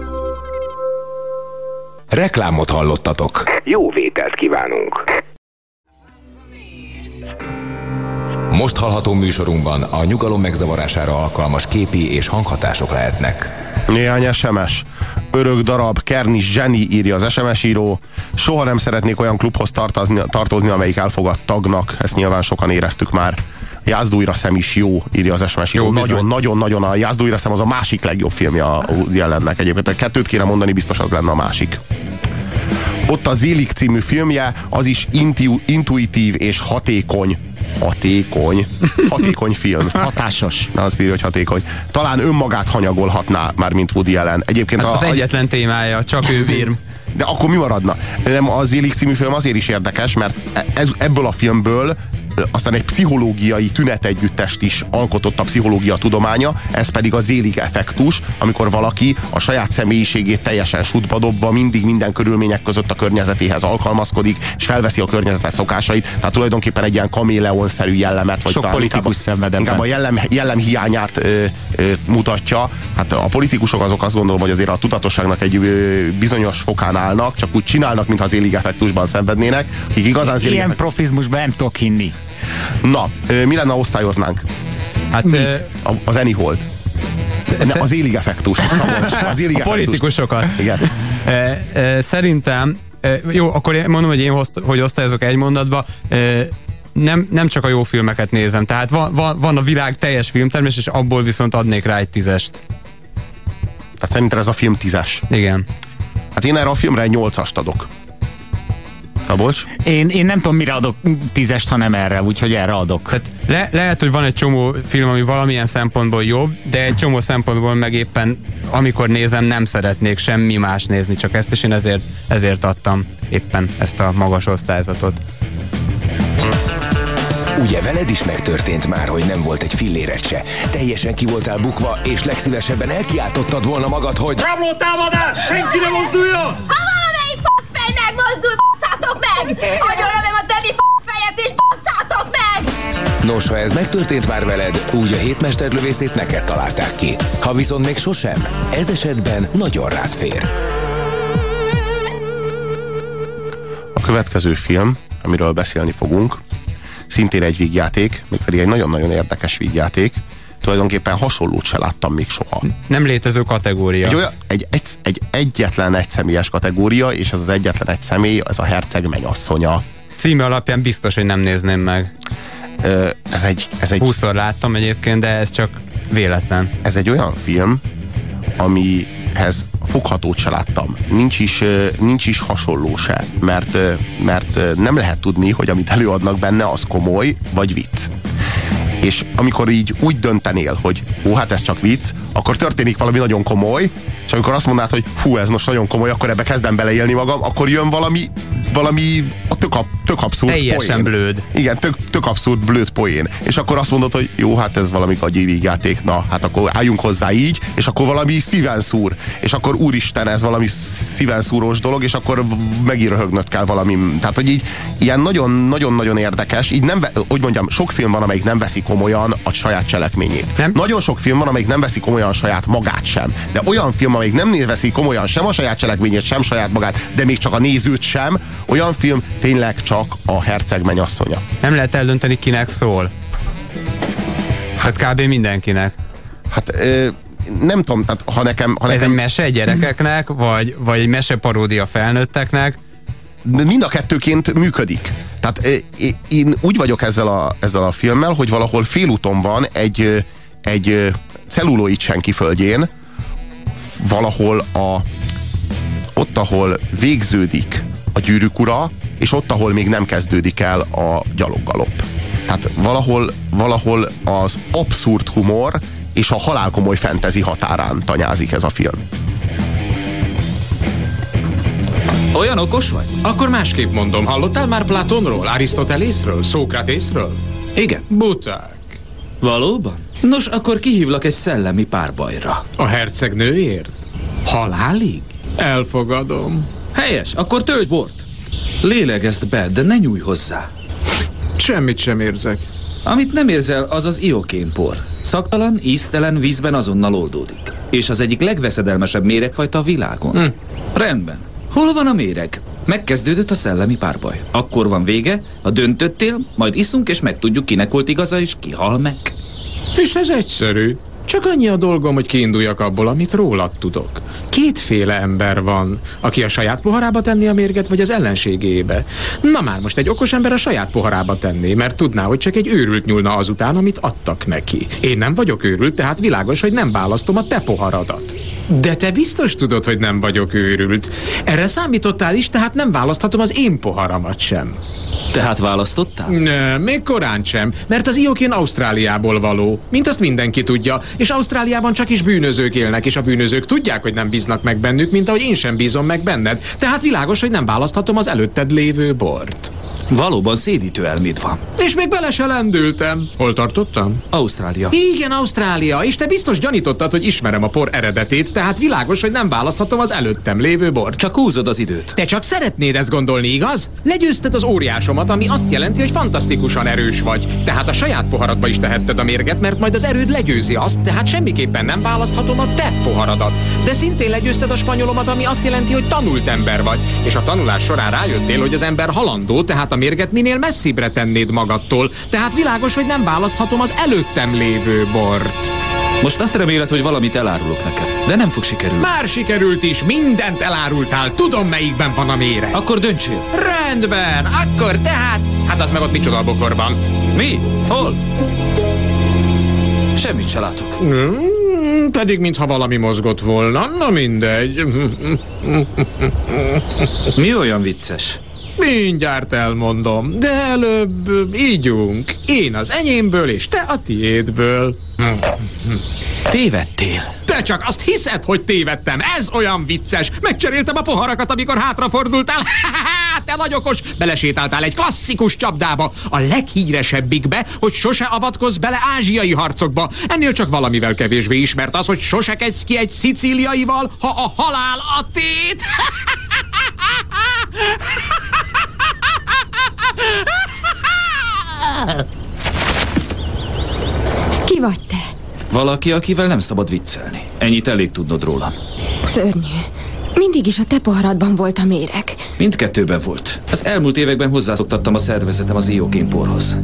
Reklámot hallottatok. Jó vételt kívánunk. Most hallható műsorunkban a nyugalom megzavarására alkalmas képi és hanghatások lehetnek. Néhány SMS. Örök darab, Kernis Zseni írja az SMS író. Soha nem szeretnék olyan klubhoz tartozni, tartozni amelyik elfogad tagnak. Ezt nyilván sokan éreztük már. Jázdújra szem is jó, írja az SMS író. Nagyon-nagyon-nagyon a Jázdújra szem az a másik legjobb filmje a jelennek egyébként. A kettőt kéne mondani, biztos az lenne a másik. Ott a Zélik című filmje, az is intu, intuitív és hatékony. Hatékony. Hatékony film. Hatásos. Na, azt írja, hogy hatékony. Talán önmagát hanyagolhatná már, mint Woody Allen. Egyébként hát az a, egyetlen témája, csak ő bír. De akkor mi maradna? Nem, az Zélik című film azért is érdekes, mert ez, ebből a filmből aztán egy pszichológiai tünetegyüttest is alkotott a pszichológia tudománya, ez pedig a zélig effektus, amikor valaki a saját személyiségét teljesen sútba dobva mindig minden körülmények között a környezetéhez alkalmazkodik, és felveszi a környezetet szokásait, tehát tulajdonképpen egy ilyen kaméleonszerű jellemet, vagy Sok politikus szenved inkább a jellem, jellem hiányát ö, ö, mutatja. Hát a politikusok azok azt gondolom, hogy azért a tudatosságnak egy ö, bizonyos fokán állnak, csak úgy csinálnak, mintha az élig effektusban szenvednének, akik igazán Ilyen profizmusban nem tudok hinni. Na, mi lenne, osztályoznánk? Hát Mit? A, az Anyhold. Az élig effektus. Az élig a politikusokat. Igen. E, e, szerintem, e, jó, akkor mondom, hogy én hozt, hogy osztályozok egy mondatba, e, nem, nem csak a jó filmeket nézem, tehát van, van, van a világ teljes filmtermés, és abból viszont adnék rá egy tízest. Hát szerintem ez a film tízes. Igen. Hát én erre a filmre egy nyolcast adok. Szabolcs? Én, én nem tudom, mire adok tízest, ha nem erre, úgyhogy erre adok. Tehát le, lehet, hogy van egy csomó film, ami valamilyen szempontból jobb, de egy csomó szempontból meg éppen amikor nézem, nem szeretnék semmi más nézni, csak ezt, és én ezért, ezért adtam éppen ezt a magas osztályzatot. Ugye veled is megtörtént már, hogy nem volt egy filléret se. Teljesen ki voltál bukva, és legszívesebben elkiáltottad volna magad, hogy... Rabló támadás! Senki ne mozduljon! Ha valamelyik faszfej megmozdul, meg! Agyonlövöm a Debbie faszfejet, és basszátok meg! Nos, ha ez megtörtént már veled, úgy a hétmesterlövészét neked találták ki. Ha viszont még sosem, ez esetben nagyon rád fér. A következő film, amiről beszélni fogunk, szintén egy vígjáték, mégpedig egy nagyon-nagyon érdekes vígjáték. Tulajdonképpen hasonlót se láttam még soha. Nem létező kategória. Egy, olyan, egy, egy, egy egyetlen egy személyes kategória, és ez az egyetlen egy személy, ez a herceg mennyasszonya. Címe alapján biztos, hogy nem nézném meg. Ö, ez egy, ez egy... Húszszor láttam egyébként, de ez csak véletlen. Ez egy olyan film, amihez foghatót se láttam. Nincs is, nincs is hasonló se, mert, mert nem lehet tudni, hogy amit előadnak benne, az komoly vagy vicc. És amikor így úgy döntenél, hogy ó, hát ez csak vicc, akkor történik valami nagyon komoly, és amikor azt mondanád, hogy fú, ez most nagyon komoly, akkor ebbe kezdem beleélni magam, akkor jön valami, valami a tök, tök abszurd Teljesen poén. blőd. Igen, tök, tök abszurd blőd poén. És akkor azt mondod, hogy jó, hát ez valami gagyi játék, na, hát akkor álljunk hozzá így, és akkor valami szíven szúr. És akkor úristen, ez valami szíven szúrós dolog, és akkor megint röhögnöd kell valami. Tehát, hogy így ilyen nagyon-nagyon-nagyon érdekes, így nem, hogy mondjam, sok film van, amelyik nem veszi komolyan a saját cselekményét. Nem? Nagyon sok film van, amelyik nem veszi komolyan saját magát sem. De olyan film, amelyik nem veszi komolyan sem a saját cselekményét, sem saját magát, de még csak a nézőt sem, olyan film tényleg csak a herceg mennyasszonya. Nem lehet eldönteni, kinek szól. Hát kb. mindenkinek. Hát ö, nem tudom, tehát ha nekem... Ha nekem... Ez egy mese gyerekeknek, vagy, vagy egy mese paródia felnőtteknek? Mind a kettőként működik. Tehát én úgy vagyok ezzel a, ezzel a filmmel, hogy valahol félúton van egy, egy celluloid senki földjén, valahol a, ott, ahol végződik a gyűrűk ura, és ott, ahol még nem kezdődik el a gyaloggalop. Tehát valahol, valahol az abszurd humor és a halálkomoly fentezi határán tanyázik ez a film. Olyan okos vagy? Akkor másképp mondom. Hallottál már Platonról, Arisztotelészről, Szókratészről? Igen. Buták. Valóban? Nos, akkor kihívlak egy szellemi párbajra. A hercegnőért? Halálig? Elfogadom. Helyes, akkor tölts bort. Lélegezd be, de ne nyújj hozzá. Semmit sem érzek. Amit nem érzel, az az iokén por. Szaktalan, íztelen vízben azonnal oldódik. És az egyik legveszedelmesebb méregfajta a világon. Hm. Rendben. Hol van a méreg? Megkezdődött a szellemi párbaj. Akkor van vége, a döntöttél, majd iszunk és megtudjuk kinek volt igaza és ki hal meg. És ez egyszerű. Csak annyi a dolgom, hogy kiinduljak abból, amit rólad tudok. Kétféle ember van, aki a saját poharába tenni a mérget, vagy az ellenségébe. Na már most egy okos ember a saját poharába tenné, mert tudná, hogy csak egy őrült nyúlna azután, amit adtak neki. Én nem vagyok őrült, tehát világos, hogy nem választom a te poharadat. De te biztos tudod, hogy nem vagyok őrült. Erre számítottál is, tehát nem választhatom az én poharamat sem. Tehát választottál? Ne, még korán sem, mert az iokén Ausztráliából való, mint azt mindenki tudja, és Ausztráliában csak is bűnözők élnek, és a bűnözők tudják, hogy nem bíznak meg bennük, mint ahogy én sem bízom meg benned. Tehát világos, hogy nem választhatom az előtted lévő bort. Valóban szédítő elméd van. És még bele se lendültem. Hol tartottam? Ausztrália. Igen, Ausztrália. És te biztos gyanítottad, hogy ismerem a por eredetét, tehát világos, hogy nem választhatom az előttem lévő bort. Csak húzod az időt. Te csak szeretnéd ezt gondolni, igaz? Legyőzted az óriásomat, ami azt jelenti, hogy fantasztikusan erős vagy. Tehát a saját poharadba is tehetted a mérget, mert majd az erőd legyőzi azt, tehát semmiképpen nem választhatom a te poharadat. De szintén legyőzted a spanyolomat, ami azt jelenti, hogy tanult ember vagy. És a tanulás során rájöttél, hogy az ember halandó, tehát a mérget minél messzibbre tennéd magadtól, tehát világos, hogy nem választhatom az előttem lévő bort. Most azt reméled, hogy valamit elárulok neked, de nem fog sikerülni. Már sikerült is, mindent elárultál, tudom melyikben van a mére. Akkor döntsél. Rendben, akkor tehát, hát az meg ott micsoda a bokorban. Mi? Hol? Semmit se látok. Hmm, pedig mintha valami mozgott volna, na mindegy. Mi olyan vicces? Mindjárt elmondom, de előbb ígyunk. Én az enyémből, és te a tiédből. Tévedtél. Te csak azt hiszed, hogy tévedtem. Ez olyan vicces. Megcseréltem a poharakat, amikor hátrafordultál. te vagy okos. Belesétáltál egy klasszikus csapdába. A leghíresebbikbe, hogy sose avatkozz bele ázsiai harcokba. Ennél csak valamivel kevésbé ismert az, hogy sose kezd ki egy szicíliaival, ha a halál a tét. Ki vagy te? Valaki, akivel nem szabad viccelni. Ennyit elég tudnod rólam. Szörnyű. Mindig is a te poharadban volt a méreg. Mindkettőben volt. Az elmúlt években hozzászoktattam a szervezetem az iokénporhoz.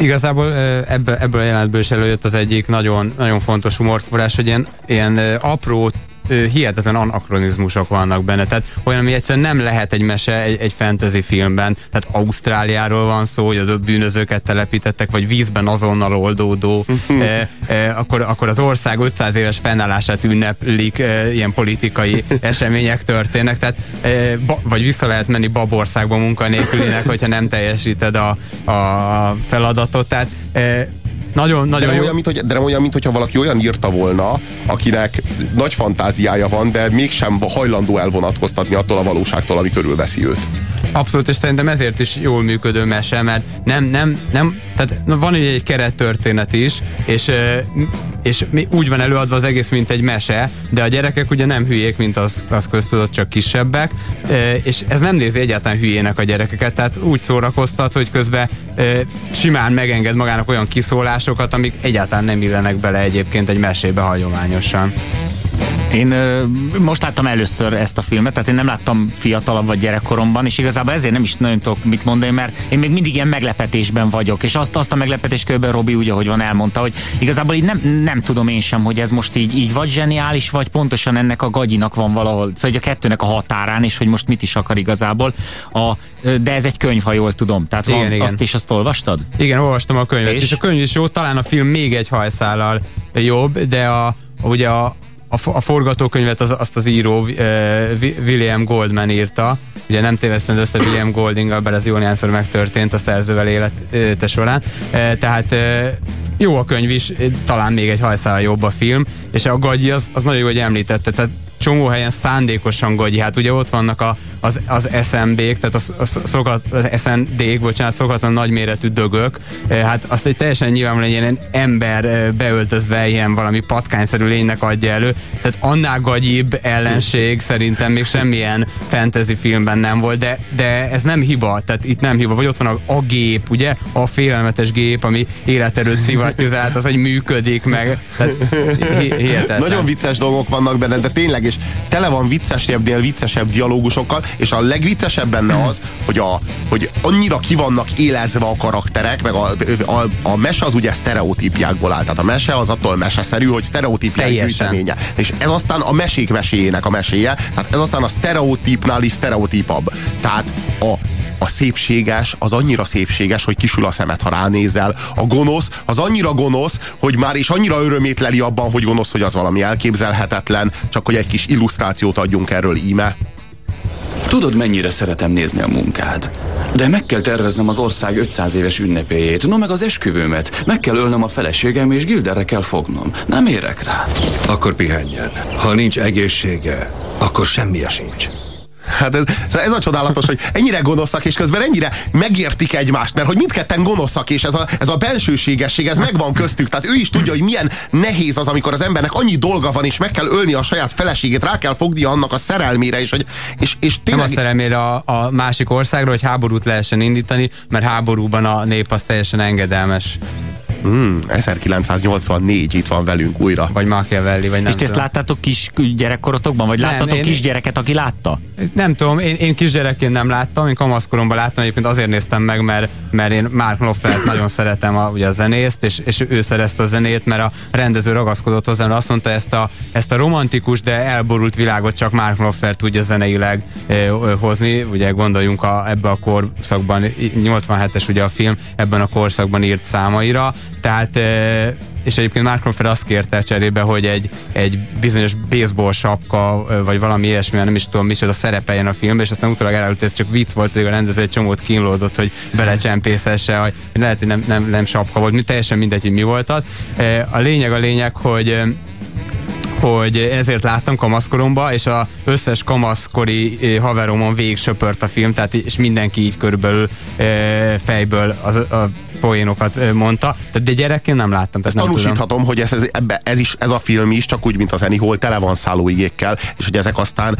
Igazából ebből, ebből a jelentből is előjött az egyik nagyon, nagyon fontos humorforrás, hogy ilyen, ilyen apró hihetetlen anakronizmusok vannak benne. Tehát olyan, ami egyszerűen nem lehet egy mese egy, egy fantasy filmben. Tehát Ausztráliáról van szó, hogy a bűnözőket telepítettek, vagy vízben azonnal oldódó. e, e, akkor, akkor az ország 500 éves fennállását ünneplik, e, ilyen politikai események történnek. Tehát, e, ba, vagy vissza lehet menni Babországba munkanélkülinek, hogyha nem teljesíted a, a feladatot. Tehát e, nagyon, nagyon de jó. Olyan, mint, hogy, de olyan, mint hogyha valaki olyan írta volna, akinek nagy fantáziája van, de mégsem hajlandó elvonatkoztatni attól a valóságtól, ami körülveszi őt. Abszolút, és szerintem ezért is jól működő mese, mert nem, nem, nem, tehát van egy, egy kerettörténet is, és, és úgy van előadva az egész, mint egy mese, de a gyerekek ugye nem hülyék, mint az, az köztudott, csak kisebbek, és ez nem nézi egyáltalán hülyének a gyerekeket, tehát úgy szórakoztat, hogy közben simán megenged magának olyan kiszólásokat, amik egyáltalán nem illenek bele egyébként egy mesébe hagyományosan. Én ö, most láttam először ezt a filmet, tehát én nem láttam fiatalabb vagy gyerekkoromban, és igazából ezért nem is nagyon tudok mit mondani, mert én még mindig ilyen meglepetésben vagyok, és azt, azt a meglepetést körben Robi úgy, ahogy van elmondta, hogy igazából így nem, nem tudom én sem, hogy ez most így, így vagy zseniális, vagy pontosan ennek a gagyinak van valahol, szóval a kettőnek a határán, és hogy most mit is akar igazából. A, de ez egy könyv, ha jól tudom. Tehát igen, van, igen. azt is azt olvastad? Igen, olvastam a könyvet, és? és a könyv is jó, talán a film még egy hajszállal jobb, de a, ugye a, a, forgatókönyvet az, azt az író uh, William Goldman írta. Ugye nem tévesztend össze William Goldinggal, bár ez jó néhányszor megtörtént a szerzővel élete során. Uh, tehát uh, jó a könyv is, talán még egy hajszál jobb a film, és a gagyi az, az nagyon jó, hogy említette, tehát csomó helyen szándékosan gagyi, hát ugye ott vannak a az, az SMB-k, tehát az, az, szokat, az SND-k, bocsánat, szokatlan nagyméretű dögök, eh, hát azt egy teljesen nyilvánvalóan egy ilyen ember eh, beöltözve ilyen valami patkányszerű lénynek adja elő, tehát annál gagyibb ellenség szerintem még semmilyen fantasy filmben nem volt, de, de ez nem hiba, tehát itt nem hiba, vagy ott van a, a gép, ugye, a félelmetes gép, ami életerőt szivattyúzált, az, hogy működik meg, tehát hihetetlen. Nagyon vicces dolgok vannak benne, de tényleg, és tele van viccesebbnél viccesebb dialógusokkal, és a legviccesebb benne az, hogy, a, hogy annyira ki vannak élezve a karakterek, meg a, a, a mese az ugye sztereotípiákból áll. Tehát a mese az attól meseszerű, hogy sztereotípiák gyűjteménye. És ez aztán a mesék meséjének a meséje, tehát ez aztán a sztereotípnál is sztereotípabb. Tehát a, a szépséges az annyira szépséges, hogy kisül a szemet, ha ránézel. A gonosz az annyira gonosz, hogy már is annyira örömét leli abban, hogy gonosz, hogy az valami elképzelhetetlen, csak hogy egy kis illusztrációt adjunk erről íme. Tudod, mennyire szeretem nézni a munkád. De meg kell terveznem az ország 500 éves ünnepéjét, no meg az esküvőmet. Meg kell ölnöm a feleségem, és Gilderre kell fognom. Nem érek rá. Akkor pihenjen. Ha nincs egészsége, akkor semmije sincs. Hát ez, ez a csodálatos, hogy ennyire gonoszak, és közben ennyire megértik egymást, mert hogy mindketten gonoszak, és ez a, ez a bensőségesség, ez megvan köztük. Tehát ő is tudja, hogy milyen nehéz az, amikor az embernek annyi dolga van, és meg kell ölni a saját feleségét, rá kell fognia annak a szerelmére, és, hogy, és, és tényleg... Nem a szerelmére a, a másik országra, hogy háborút lehessen indítani, mert háborúban a nép az teljesen engedelmes. Mm, 1984 itt van velünk újra. Vagy Machiavelli, vagy nem És ezt láttátok kis gyerekkorotokban? Vagy nem, láttatok én, kisgyereket, aki látta? Nem tudom, én, én kisgyerekként nem láttam, én kamaszkoromban láttam, egyébként azért néztem meg, mert, mert én Mark Knopflert nagyon szeretem a, ugye a zenészt, és, és ő szerezte a zenét, mert a rendező ragaszkodott hozzá, mert azt mondta, ezt a, ezt a romantikus, de elborult világot csak Mark Knopfler tudja zeneileg eh, hozni. Ugye gondoljunk a, ebbe a korszakban, 87-es ugye a film, ebben a korszakban írt számaira, tehát és egyébként Mark Knopfler azt kérte cserébe, hogy egy, egy bizonyos baseball sapka, vagy valami ilyesmi, nem is tudom micsoda szerepeljen a filmben, és aztán utólag elárult, ez csak vicc volt, hogy a rendező egy csomót kínlódott, hogy belecsempészesse, hogy lehet, hogy nem, nem, nem sapka volt, teljesen mindegy, hogy mi volt az. A lényeg a lényeg, hogy hogy ezért láttam kamaszkoromba, és az összes kamaszkori haveromon végig söpört a film, tehát és mindenki így körülbelül fejből az, a poénokat mondta, de gyerekként nem láttam. Ezt nem tanúsíthatom, tudom. hogy ez, ez, ebbe, ez, is, ez a film is, csak úgy, mint az Annie Hall, tele van szállóigékkel, és hogy ezek aztán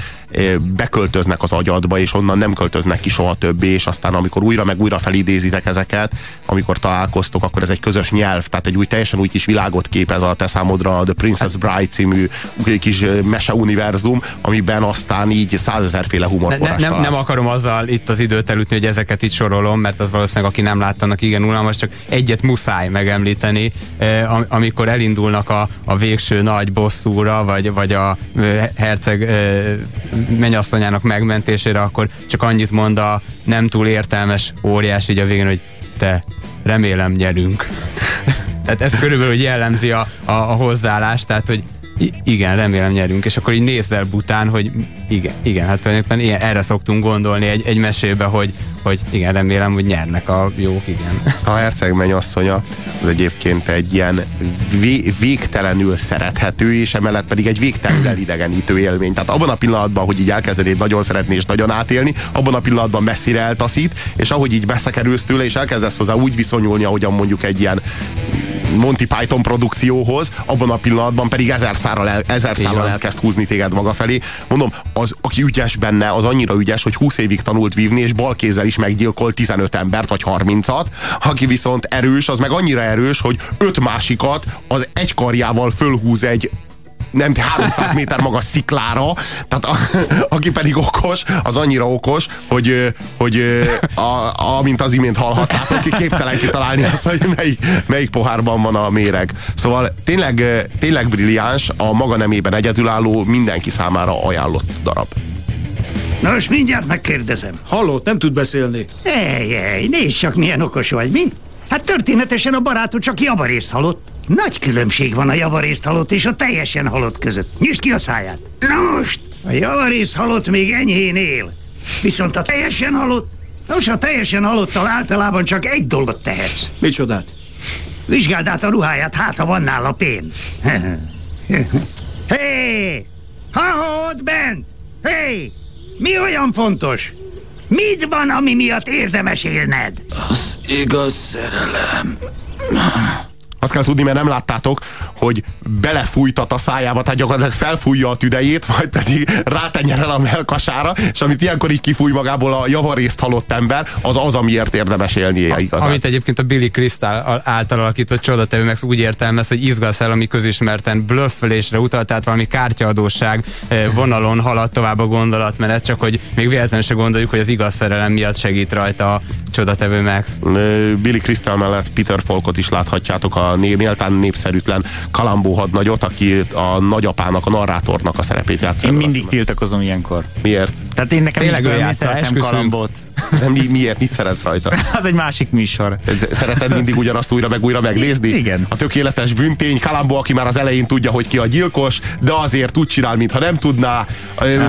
beköltöznek az agyadba, és onnan nem költöznek ki soha többé, és aztán amikor újra meg újra felidézitek ezeket, amikor találkoztok, akkor ez egy közös nyelv, tehát egy új teljesen új kis világot képez a te számodra a The Princess Bride című kis mese-univerzum, amiben aztán így százezerféle humor ne, nem, nem akarom azzal itt az időt elütni, hogy ezeket itt sorolom, mert az valószínűleg, aki nem látta, igen unalmas, csak egyet muszáj megemlíteni, eh, amikor elindulnak a, a végső nagy bosszúra, vagy, vagy a eh, herceg eh, mennyasszonyának megmentésére, akkor csak annyit mond a nem túl értelmes óriás így a végén, hogy te remélem nyerünk. tehát ez körülbelül jellemzi a, a, a hozzáállást, tehát hogy igen, remélem nyerünk, és akkor így nézzel bután, hogy igen, igen hát tulajdonképpen ilyen, erre szoktunk gondolni egy, egy mesébe, hogy, hogy igen, remélem, hogy nyernek a jók, igen. A herceg mennyasszonya az egyébként egy ilyen vé, végtelenül szerethető, és emellett pedig egy végtelenül elidegenítő élmény. Tehát abban a pillanatban, hogy így elkezdenéd nagyon szeretni és nagyon átélni, abban a pillanatban messzire eltaszít, és ahogy így beszekerülsz tőle, és elkezdesz hozzá úgy viszonyulni, ahogyan mondjuk egy ilyen Monty Python produkcióhoz, abban a pillanatban pedig ezer szálal, el, ezer szálal elkezd húzni téged maga felé. Mondom, az, aki ügyes benne, az annyira ügyes, hogy 20 évig tanult vívni, és balkézzel is meggyilkol 15 embert, vagy 30-at. Aki viszont erős, az meg annyira erős, hogy öt másikat az egy karjával fölhúz egy nem 300 méter magas sziklára, tehát a, aki pedig okos, az annyira okos, hogy, hogy a, a, mint az imént hallhattátok, ki képtelen kitalálni azt, hogy melyik, melyik pohárban van a méreg. Szóval tényleg, tényleg brilliáns, a maga nemében egyedülálló, mindenki számára ajánlott darab. Na most mindjárt megkérdezem. Hallott, nem tud beszélni. Ej, ej, nézd csak milyen okos vagy, mi? Hát történetesen a barátod csak javarészt halott. Nagy különbség van a javarészt halott és a teljesen halott között. Nyisd ki a száját. Na most, a javarészt halott még enyhén él. Viszont a teljesen halott, nos, a teljesen halottal általában csak egy dolgot tehetsz. Micsodát? Vizsgáld át a ruháját, hát ha van nála pénz. Hé! Hey! Ha ott bent! Hé! Hey! Mi olyan fontos? Mit van, ami miatt érdemes élned? Az igaz szerelem. Azt kell tudni, mert nem láttátok, hogy belefújtat a szájába, tehát gyakorlatilag felfújja a tüdejét, majd pedig rátenyerel a melkasára, és amit ilyenkor így kifúj magából a javarészt halott ember, az az, amiért érdemes élnie igazán. Amit egyébként a Billy Crystal által alakított csodatevő meg úgy értelmez, hogy izgalsz el, ami közismerten blöffölésre utalt, tehát valami kártyaadóság eh, vonalon halad tovább a gondolatmenet, csak hogy még véletlenül se gondoljuk, hogy az igaz szerelem miatt segít rajta a csodatevő Max. Billy Crystal mellett Peter Folkot is láthatjátok a né méltán népszerűtlen Kalambó hadnagyot, aki a nagyapának, a narrátornak a szerepét játszik. Én mindig tiltakozom ilyenkor. Miért? Tehát én nekem Tényleg játsza, szeretem. Kalambót. Nem, mi, miért? Mit szeretsz rajta? Az egy másik műsor. Szereted mindig ugyanazt újra meg újra megnézni? Igen. A tökéletes büntény, Kalambó, aki már az elején tudja, hogy ki a gyilkos, de azért úgy csinál, mintha nem tudná,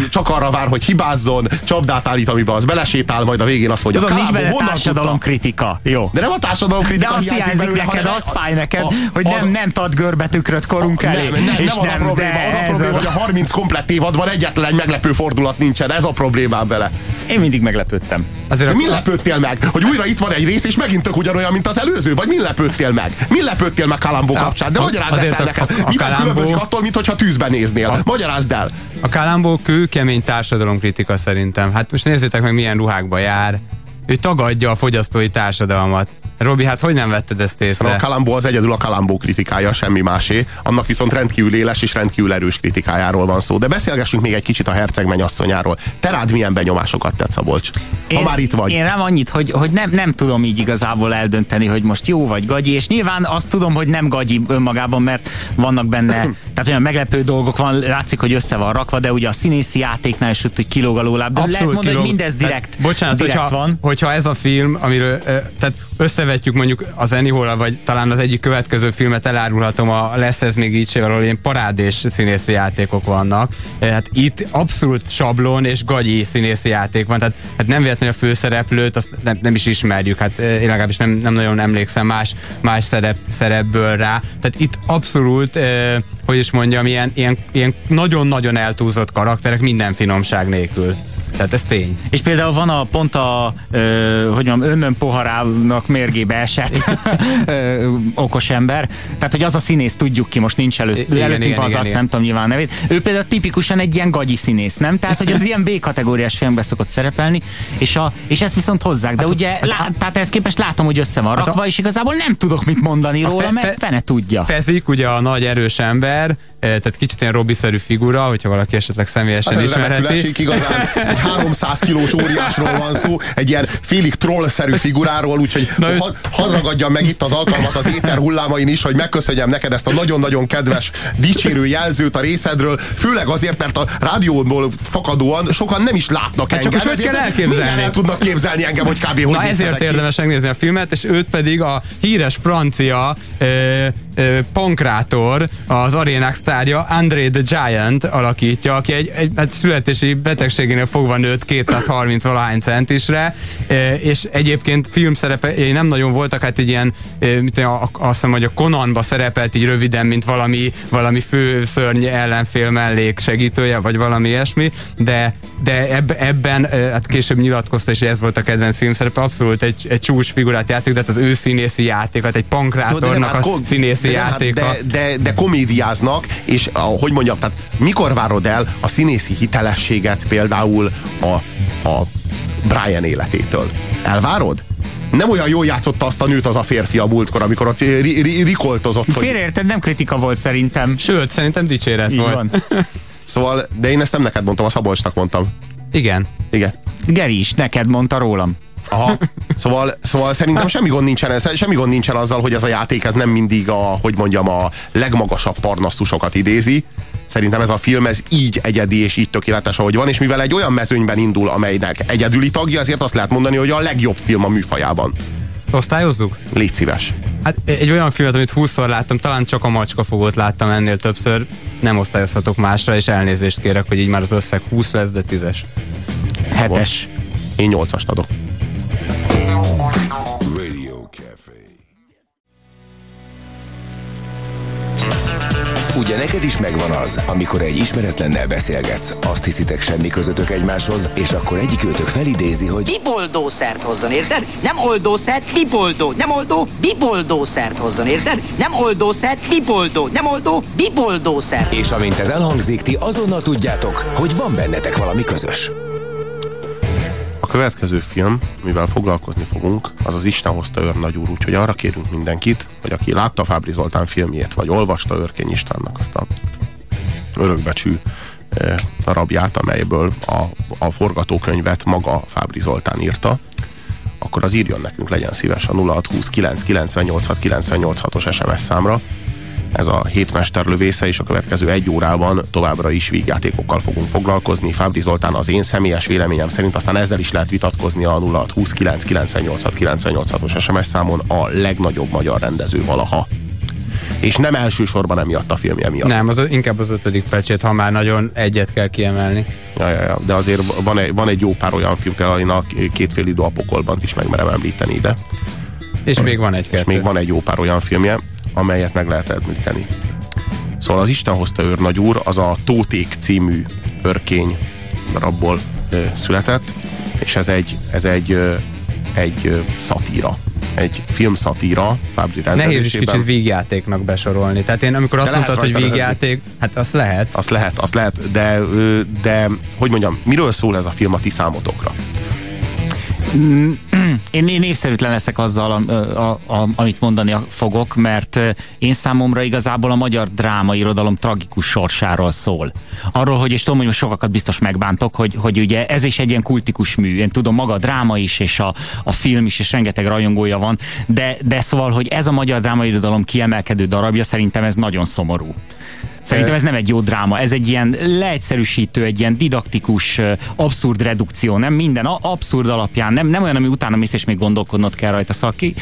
csak arra vár, hogy hibázzon, csapdát állít, amiben az belesétál, majd a végén azt mondja, Tudom, nincs Kalambó, benne társadalom tudta? kritika. Jó. De nem a társadalom De kritika az hiányzik hiányzik belőle, neked, az fáj neked, a- hogy az- nem, nem tad görbetükröt korunk elé. Nem, nem, és nem, az a probléma, az a probléma, hogy a 30 komplett évadban egyetlen egy meglepő fordulat nincsen, ez a problémám vele. Én mindig meglepődtem. Azért De a- mi lepődtél meg? Hogy újra itt van egy rész, és megint tök ugyanolyan, mint az előző? Vagy mi lepődtél meg? Mi lepődtél meg Kalambó kapcsán? De a- magyarázd ezt el a- nekem. a- a Miben különbözik attól, mintha tűzben néznél? Magyarázd el. A Kalambó kőkemény társadalomkritika szerintem. Hát most nézzétek meg, milyen ruhákba jár. Ő tagadja a fogyasztói társadalmat. Robi, hát hogy nem vetted ezt Szóval a észre? Kalambó az egyedül a Kalambó kritikája, semmi másé. Annak viszont rendkívül éles és rendkívül erős kritikájáról van szó. De beszélgessünk még egy kicsit a herceg mennyasszonyáról. Te rád milyen benyomásokat tett, Szabolcs? Ha már itt vagy. Én rám annyit, hogy, hogy nem, nem tudom így igazából eldönteni, hogy most jó vagy gagyi, és nyilván azt tudom, hogy nem gagyi önmagában, mert vannak benne, tehát olyan meglepő dolgok van, látszik, hogy össze van rakva, de ugye a színészi játéknál is ott, hogy kilóg a lóláb, de lehet mondani, hogy kilóg. mindez direkt, Tehát, bocsánat, direkt hogyha, van. hogyha ez a film, amiről, tehát összevetjük mondjuk az Annie vagy talán az egyik következő filmet elárulhatom, a lesz ez még így se, ahol ilyen parádés színészi játékok vannak. Eh, Hát itt abszolút sablon és gagyi színészi játék van, tehát hát nem véletlenül a főszereplőt, azt nem, nem is ismerjük, hát eh, én legalábbis nem, nem nagyon emlékszem más, más szerep, szerepből rá. Tehát itt abszolút, eh, hogy is mondjam, ilyen, ilyen, ilyen nagyon-nagyon eltúlzott karakterek minden finomság nélkül. Tehát ez tény. És például van a pont a, ö, hogy mondjam, önnön poharának mérgébe esett ö, okos ember. Tehát, hogy az a színész, tudjuk ki, most nincs elő, Igen, előttünk igen, az igen, arc, nem tudom nyilván a nevét. Ő például tipikusan egy ilyen gagyi színész, nem? Tehát, hogy az ilyen B-kategóriás filmben szokott szerepelni, és, a, és ezt viszont hozzák. De ugye, lá, tehát ehhez képest látom, hogy össze van rakva, és igazából nem tudok mit mondani róla, fe- mert fe- fene tudja. Fezik, ugye a nagy erős ember, tehát kicsit ilyen Robi-szerű figura, hogyha valaki esetleg személyesen Hát ez ismerheti. igazán. Egy 300 kilós óriásról van szó, egy ilyen félig troll-szerű figuráról, úgyhogy Na, hadd had ragadjam meg itt az alkalmat az éter hullámain is, hogy megköszönjem neked ezt a nagyon-nagyon kedves dicsérő jelzőt a részedről, főleg azért, mert a rádióból fakadóan sokan nem is látnak Hát csak engem. hogy hogy kell ezért elképzelni? el tudnak képzelni engem, hogy kb. hogy Na ezért ki. érdemes megnézni a filmet, és őt pedig a híres francia ö, ö, pankrátor, az arénák sztárja, André the Giant alakítja, aki egy, egy hát születési betegségénél fogva nőtt 230 valahány centisre, ö, és egyébként filmszerepei nem nagyon voltak, hát egy ilyen, mit tudom, a- azt hiszem, hogy a Conanba szerepelt így röviden, mint valami, valami fő szörny ellenfél mellék segítője, vagy valami ilyesmi, de, de eb, ebben, ö, hát később nyilatkozta, és ez volt a kedvenc filmszerepe, abszolút egy, egy csúcs figurát játék, de hát az ő színészi játékat, egy Jó, de nem, pankrátornak hát a színészi de nem, hát. De, de, de komédiáznak, és a, hogy mondjam, tehát mikor várod el a színészi hitelességet például a, a Brian életétől? Elvárod? Nem olyan jól játszotta azt a nőt az a férfi a múltkor, amikor ott ri, ri, rikoltozott. hogy- Félreérted, nem kritika volt szerintem. Sőt, szerintem dicséret Így volt. van. Szóval, de én ezt nem neked mondtam, a Szabolcsnak mondtam. Igen. Igen. Geri is neked mondta rólam. Aha. Szóval, szóval szerintem semmi gond, nincsen, semmi gond nincsen azzal, hogy ez a játék ez nem mindig a, hogy mondjam, a legmagasabb parnaszusokat idézi. Szerintem ez a film ez így egyedi és így tökéletes, ahogy van, és mivel egy olyan mezőnyben indul, amelynek egyedüli tagja, ezért azt lehet mondani, hogy a legjobb film a műfajában. Osztályozzuk? Légy szíves. Hát egy olyan filmet, amit 20-szor láttam, talán csak a macskafogót láttam ennél többször, nem osztályozhatok másra, és elnézést kérek, hogy így már az összeg 20 lesz, de 10-es. Hetes. Én 8-ast adok. Radio Café. Ugye neked is megvan az, amikor egy ismeretlennel beszélgetsz, azt hiszitek semmi közöttök egymáshoz, és akkor egyik őtök felidézi, hogy biboldószert hozzon, érted? Nem oldószert, biboldó, nem oldó, biboldószert hozzon, érted? Nem oldószert, biboldó, nem oldó, biboldószert. És amint ez elhangzik, ti azonnal tudjátok, hogy van bennetek valami közös. Következő film, mivel foglalkozni fogunk, az az Isten hozta őrnagy úr, úgyhogy arra kérünk mindenkit, hogy aki látta Fábri Zoltán filmjét, vagy olvasta Örkény Istvánnak azt a örökbecsű eh, darabját, amelyből a, a forgatókönyvet maga Fábri Zoltán írta, akkor az írjon nekünk, legyen szíves a 0620 998 986 os SMS számra. Ez a hétmester lövésze, és a következő egy órában továbbra is vígjátékokkal fogunk foglalkozni. Fábri Zoltán az én személyes véleményem szerint, aztán ezzel is lehet vitatkozni a 0620 998 986 os SMS számon a legnagyobb magyar rendező valaha. És nem elsősorban emiatt a filmje miatt. Nem, az, inkább az ötödik pecsét, ha már nagyon egyet kell kiemelni. Ja, ja, ja. De azért van egy, van egy jó pár olyan film, például én a kétfél idő a pokolban is megmerem említeni ide. És még van egy-kettő. És még van egy jó pár olyan filmje, amelyet meg lehet említeni. Szóval az Isten hozta őrnagy úr, az a Tóték című örkény darabból ö, született, és ez egy, ez egy, ö, egy ö, szatíra. Egy film szatíra, Fábri Nehéz is kicsit vígjátéknak besorolni. Tehát én amikor azt mondtad, hogy vígjáték, hát azt lehet. Azt lehet, azt lehet, de, de hogy mondjam, miről szól ez a film a ti számotokra? Én én népszerűtlen leszek azzal, a, a, a, amit mondani fogok, mert én számomra igazából a magyar drámairodalom tragikus sorsáról szól. Arról, hogy és tudom, hogy most sokakat biztos megbántok, hogy, hogy ugye ez is egy ilyen kultikus mű. Én tudom, maga a dráma is, és a, a film is, és rengeteg rajongója van, de, de szóval, hogy ez a magyar drámairodalom kiemelkedő darabja, szerintem ez nagyon szomorú. Szerintem ez nem egy jó dráma, ez egy ilyen leegyszerűsítő, egy ilyen didaktikus, abszurd redukció, nem minden, a- abszurd alapján, nem, nem olyan, ami utána mész és még gondolkodnod kell rajta. Szóval, ki,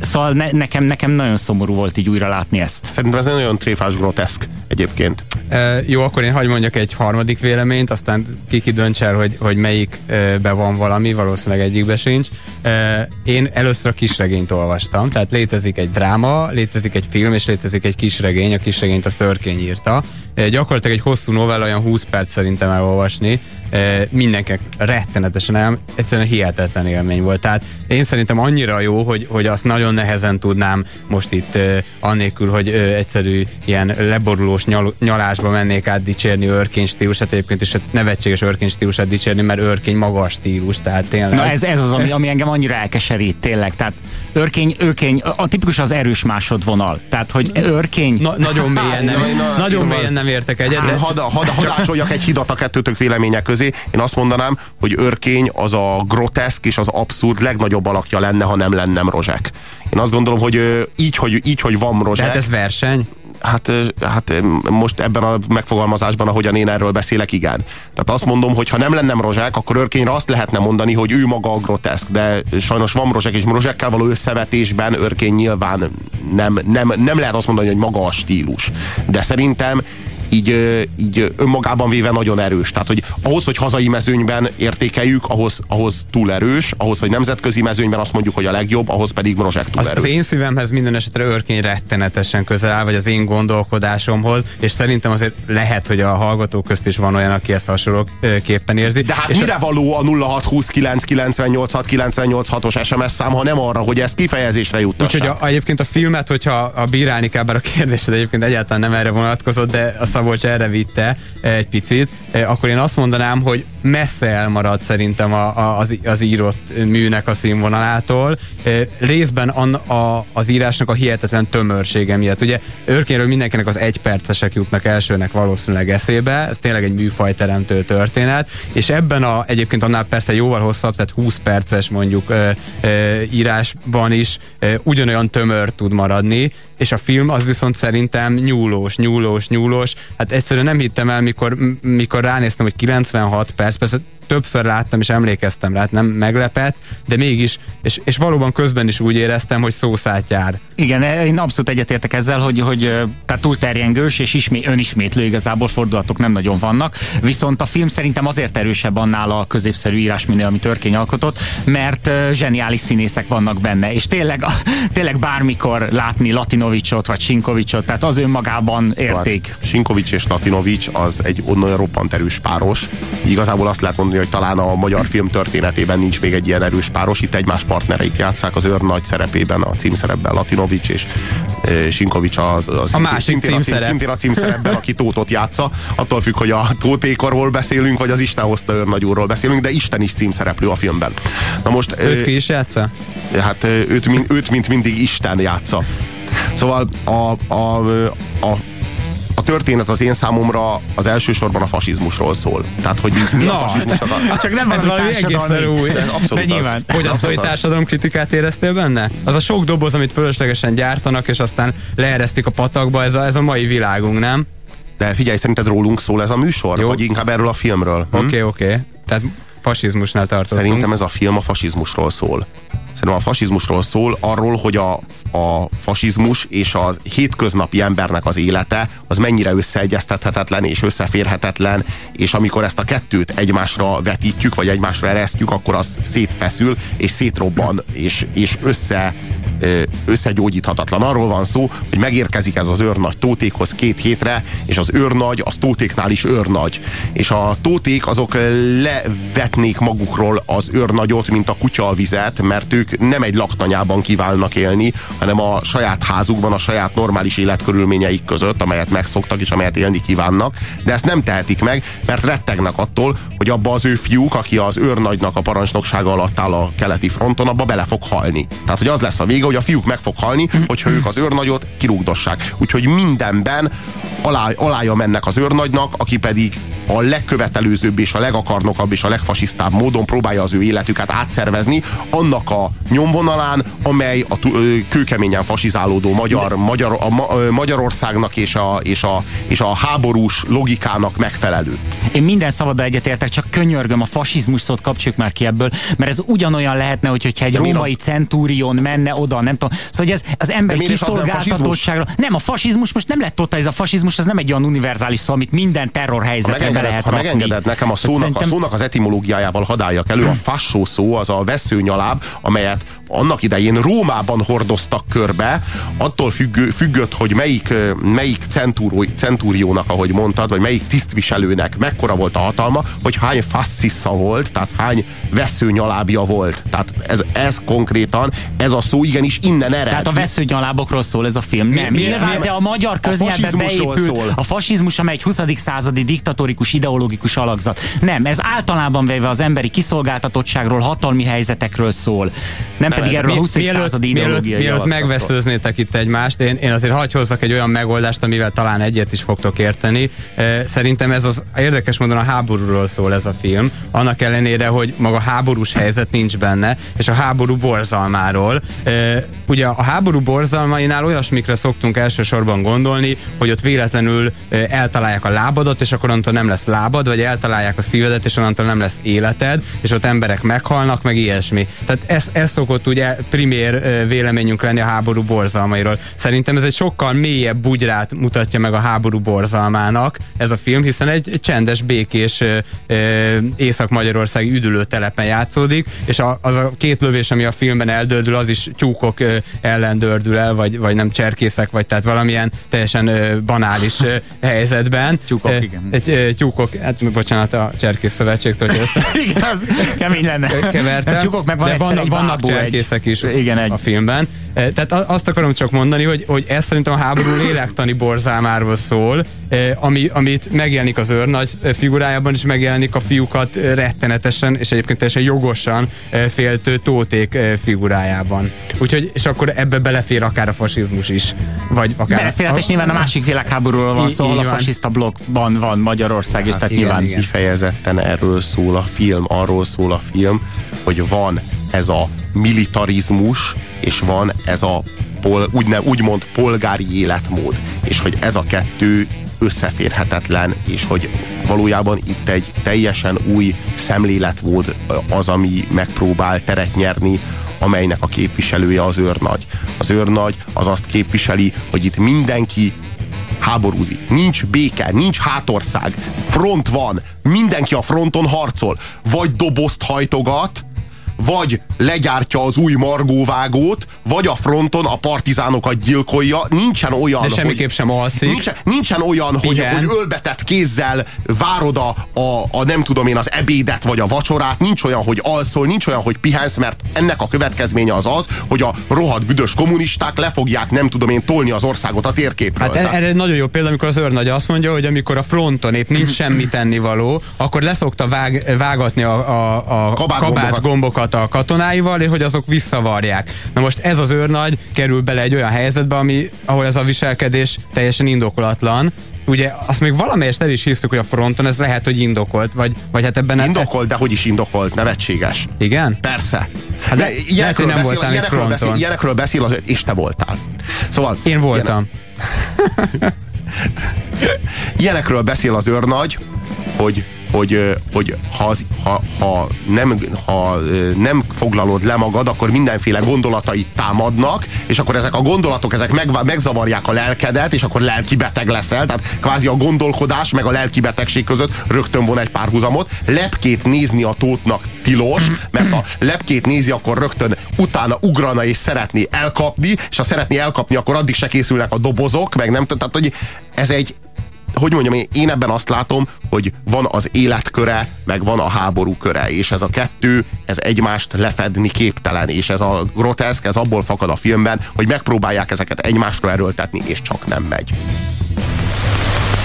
szóval ne, nekem, nekem nagyon szomorú volt így újra látni ezt. Szerintem ez egy nagyon tréfás groteszk egyébként. E, jó, akkor én hagyd mondjak egy harmadik véleményt, aztán kiki dönts el, hogy, hogy melyikbe van valami, valószínűleg egyikbe sincs. E, én először a kisregényt olvastam, tehát létezik egy dráma, létezik egy film, és létezik egy kisregény, a kisregényt azt Törkény ir tā, gyakorlatilag egy hosszú novella, olyan 20 perc szerintem elolvasni, e, mindenkinek rettenetesen el, egyszerűen hihetetlen élmény volt. Tehát én szerintem annyira jó, hogy, hogy azt nagyon nehezen tudnám most itt e, annélkül, hogy egyszerű ilyen leborulós nyal, nyalásba mennék át dicsérni őrkény stílusát, egyébként is nevetséges őrkény stílusát dicsérni, mert őrkény magas stílus, tehát tényleg. Na ez, ez az, ami, ami engem annyira elkeserít, tényleg. Tehát őrkény, őkény, a tipikus az erős másodvonal. Tehát, hogy őrkény... Na, nagyon mélyen nem, nagyon mélyen nem értek egyet, de... Hát, Hadd had, hadácsoljak egy hidat a kettőtök vélemények közé. Én azt mondanám, hogy őrkény az a groteszk és az abszurd legnagyobb alakja lenne, ha nem lennem rozsek. Én azt gondolom, hogy így, hogy, így, hogy van rozsek... Tehát ez verseny? Hát, hát most ebben a megfogalmazásban, ahogyan én erről beszélek, igen. Tehát azt mondom, hogy ha nem lennem rozsák, akkor őrkényre azt lehetne mondani, hogy ő maga a groteszk, de sajnos van rozsek, és rozsekkel való összevetésben őrkény nyilván nem, nem, nem lehet azt mondani, hogy maga a stílus. De szerintem így, így önmagában véve nagyon erős. Tehát, hogy ahhoz, hogy hazai mezőnyben értékeljük, ahhoz, ahhoz túl erős, ahhoz, hogy nemzetközi mezőnyben azt mondjuk, hogy a legjobb, ahhoz pedig Mrozsek túl Az, erős. az én szívemhez minden esetre őrkény rettenetesen közel áll, vagy az én gondolkodásomhoz, és szerintem azért lehet, hogy a hallgatók közt is van olyan, aki ezt hasonlóképpen érzi. De hát és mire való a 0629986986 os SMS szám, ha nem arra, hogy ezt kifejezésre juttassák? Úgyhogy a, egyébként a filmet, hogyha a bírálni kell, bár a kérdésed egyébként egyáltalán nem erre vonatkozott, de a Szabolcs erre vitte egy picit, eh, akkor én azt mondanám, hogy messze elmarad szerintem a, a, az, az írott műnek a színvonalától. Eh, Részben an, a, az írásnak a hihetetlen tömörsége miatt. Ugye őrkényről mindenkinek az egypercesek jutnak elsőnek valószínűleg eszébe, ez tényleg egy műfajteremtő történet, és ebben a egyébként annál persze jóval hosszabb, tehát 20 perces mondjuk ö, ö, írásban is ö, ugyanolyan tömör tud maradni, és a film az viszont szerintem nyúlós, nyúlós, nyúlós. Hát egyszerűen nem hittem el, mikor, mikor ránéztem, hogy 96 perc, persze többször láttam, és emlékeztem rá, hát nem meglepett, de mégis, és, és valóban közben is úgy éreztem, hogy szószát jár. Igen, én abszolút egyetértek ezzel, hogy, hogy tehát túlterjengős és ismé, önismétlő igazából fordulatok nem nagyon vannak, viszont a film szerintem azért erősebb annál a középszerű írásminél, amit Törkény alkotott, mert zseniális színészek vannak benne, és tényleg, tényleg bármikor látni Latinovicsot vagy Sinkovicsot, tehát az önmagában érték. Hát, Sinkovics és Latinovics az egy olyan roppant erős páros. Igazából azt lehet mondani, hogy talán a magyar film történetében nincs még egy ilyen erős páros. Itt egymás partnereit játszák az őr nagy szerepében, a címszerepben Latinovics és e, Sinkovics a, a, a másik szintén, címszerep. A, szintén a címszerepben, aki Tótot játsza. Attól függ, hogy a Tótékorról beszélünk, vagy az Isten hozta őrnagyúrról beszélünk, de Isten is címszereplő a filmben. Na most, őt ki is játsza? Hát őt, őt mint mindig Isten játsza. Szóval a, a, a a történet az én számomra az elsősorban a fasizmusról szól. Tehát, hogy mi Na, a fasizmusnak a... Hát csak nem ez valami egészen új. Abszolút De nyilván. Az. Hogy az, hogy társadalom kritikát éreztél benne? Az a sok doboz, amit fölöslegesen gyártanak, és aztán leeresztik a patakba, ez a, ez a mai világunk, nem? De figyelj, szerinted rólunk szól ez a műsor? Jó. Vagy inkább erről a filmről? Oké, hm? oké. Okay, okay. Tehát fasizmusnál tartottunk. Szerintem ez a film a fasizmusról szól. Szerintem a fasizmusról szól arról, hogy a, a fasizmus és a hétköznapi embernek az élete az mennyire összeegyeztethetetlen és összeférhetetlen, és amikor ezt a kettőt egymásra vetítjük, vagy egymásra eresztjük, akkor az szétfeszül, és szétrobban, és, és össze, összegyógyíthatatlan. Arról van szó, hogy megérkezik ez az őrnagy tótékhoz két hétre, és az őrnagy az tótéknál is őrnagy. És a tóték azok levetnék magukról az őrnagyot, mint a kutya a vizet, mert ők nem egy laktanyában kívánnak élni, hanem a saját házukban, a saját normális életkörülményeik között, amelyet megszoktak és amelyet élni kívánnak, de ezt nem tehetik meg, mert rettegnek attól, hogy abba az ő fiúk, aki az őrnagynak a parancsnoksága alatt áll a keleti fronton, abba bele fog halni. Tehát, hogy az lesz a vége, hogy a fiúk meg fog halni, hogyha ők az őrnagyot kirúgdossák. Úgyhogy mindenben alá, alája mennek az őrnagynak, aki pedig a legkövetelőzőbb és a legakarnokabb és a legfasisztább módon próbálja az ő életüket átszervezni annak a nyomvonalán, amely a kőkeményen fasizálódó magyar, magyar, a, a, Magyarországnak és a, és, a, és a háborús logikának megfelelő. Én minden szabadra egyetértek, csak könyörgöm a fasizmus szót kapcsoljuk már ki ebből, mert ez ugyanolyan lehetne, hogy, hogyha egy De római a... centúrion menne oda, nem tudom. Szóval hogy ez az emberi kiszolgáltatottságra. Nem, nem, a fasizmus most nem lett totális, a fasizmus az nem egy olyan univerzális szó, amit minden terrorhelyzetre be lehet Ha rakni. megengeded nekem a szónak, Szerintem... a szónak az etimológiájával hadáljak elő, a fassó szó az a veszőnyaláb, amelyet annak idején Rómában hordoztak körbe, attól függő, függött, hogy melyik, melyik centúró, centúriónak, ahogy mondtad, vagy melyik tisztviselőnek mekkora volt a hatalma, hogy hány fasszissza volt, tehát hány veszőnyalábja volt. Tehát ez, ez konkrétan, ez a szó igenis innen ered. Tehát a veszőnyalábokról szól ez a film. Nem, mi, nyilván, de a magyar köznyelvbe beépült szól. a fasizmus, amely egy 20. századi diktatórikus ideológikus alakzat. Nem, ez általában véve az emberi kiszolgáltatottságról, hatalmi helyzetekről szól. Nem pedig erről a 20. mielőtt, századi ideológiai Mielőtt megveszőznétek itt egymást, én, én azért hagy hozzak egy olyan megoldást, amivel talán egyet is fogtok érteni. Szerintem ez az érdekes módon a háborúról szól ez a film, annak ellenére, hogy maga háborús helyzet nincs benne, és a háború borzalmáról. Ugye a háború borzalmainál olyasmikre szoktunk elsősorban gondolni, hogy ott véletlenül eltalálják a lábadat, és akkor onnantól nem lesz lábad, vagy eltalálják a szívedet, és onnantól nem lesz életed, és ott emberek meghalnak, meg ilyesmi. Tehát ez, ez szokott ugye primér véleményünk lenni a háború borzalmairól. Szerintem ez egy sokkal mélyebb bugyrát mutatja meg a háború borzalmának ez a film, hiszen egy, csendes, békés észak-magyarországi üdülőtelepen játszódik, és a, az a két lövés, ami a filmben eldördül, az is tyúkok ellen dördül el, vagy, vagy nem cserkészek, vagy tehát valamilyen teljesen banális helyzetben. Tyúkok, igen. Egy, tyúkok, hát bocsánat, a Cserkész Szövetségtől, igen, az kemény lenne. Kevertem. Tyúkok meg van de vannak, vannak cserkészek is igen, egy. a filmben. Tehát azt akarom csak mondani, hogy, hogy ez szerintem a háború lélektani borzalmáról szól, ami, amit megjelenik az őrnagy figurájában, és megjelenik a fiúkat rettenetesen, és egyébként teljesen jogosan féltő tóték figurájában. Úgyhogy, és akkor ebbe belefér akár a fasizmus is. Vagy akár Belefér, és nyilván a másik világháborúról van szó, ahol a fasiszta blokkban van Magyarország, és hát tehát igen, nyilván... Igen. Kifejezetten erről szól a film, arról szól a film, hogy van ez a militarizmus, és van ez a pol, úgyne, úgymond polgári életmód, és hogy ez a kettő összeférhetetlen, és hogy valójában itt egy teljesen új szemléletmód az, ami megpróbál teret nyerni amelynek a képviselője az őrnagy. Az őrnagy az azt képviseli, hogy itt mindenki háborúzik. Nincs béke, nincs hátország, front van, mindenki a fronton harcol. Vagy dobozt hajtogat, vagy legyártja az új margóvágót, vagy a fronton a partizánokat gyilkolja. Nincsen olyan, De semmiképp hogy, sem alszik. Nincsen, nincsen olyan, hogy, hogy ölbetett kézzel várod a, a, a, nem tudom én az ebédet, vagy a vacsorát. Nincs olyan, hogy alszol, nincs olyan, hogy pihensz, mert ennek a következménye az az, hogy a rohadt büdös kommunisták le fogják, nem tudom én, tolni az országot a térképről. Hát erre nagyon jó példa, amikor az őrnagy azt mondja, hogy amikor a fronton épp nincs semmi tennivaló, akkor leszokta vág, vágatni a, a, a kabát, kabát gombokat a katonáival, és hogy azok visszavarják. Na most ez az őrnagy kerül bele egy olyan helyzetbe, ami, ahol ez a viselkedés teljesen indokolatlan, ugye azt még valamelyest el is hiszük, hogy a fronton ez lehet, hogy indokolt, vagy, vagy hát ebben... Indokolt, de hogy is indokolt, nevetséges. Igen? Persze. Hát de, ilyenekről, lehet, nem beszél, ilyenekről, beszél, ilyenekről beszél, az, és te voltál. Szóval... Én voltam. Ilyenek, ilyenekről beszél az őrnagy, hogy hogy, hogy ha, ha, ha, nem, ha nem foglalod le magad, akkor mindenféle gondolatait támadnak, és akkor ezek a gondolatok ezek meg, megzavarják a lelkedet, és akkor lelkibeteg leszel. Tehát kvázi a gondolkodás meg a lelkibetegség között rögtön von egy párhuzamot. Lepkét nézni a tótnak tilos, mert a lepkét nézi, akkor rögtön utána ugrana és szeretné elkapni, és ha szeretné elkapni, akkor addig se készülnek a dobozok, meg nem tehát, hogy ez egy, hogy mondjam, én ebben azt látom, hogy van az életköre, meg van a háború köre, és ez a kettő, ez egymást lefedni képtelen, és ez a groteszk, ez abból fakad a filmben, hogy megpróbálják ezeket egymásra erőltetni, és csak nem megy.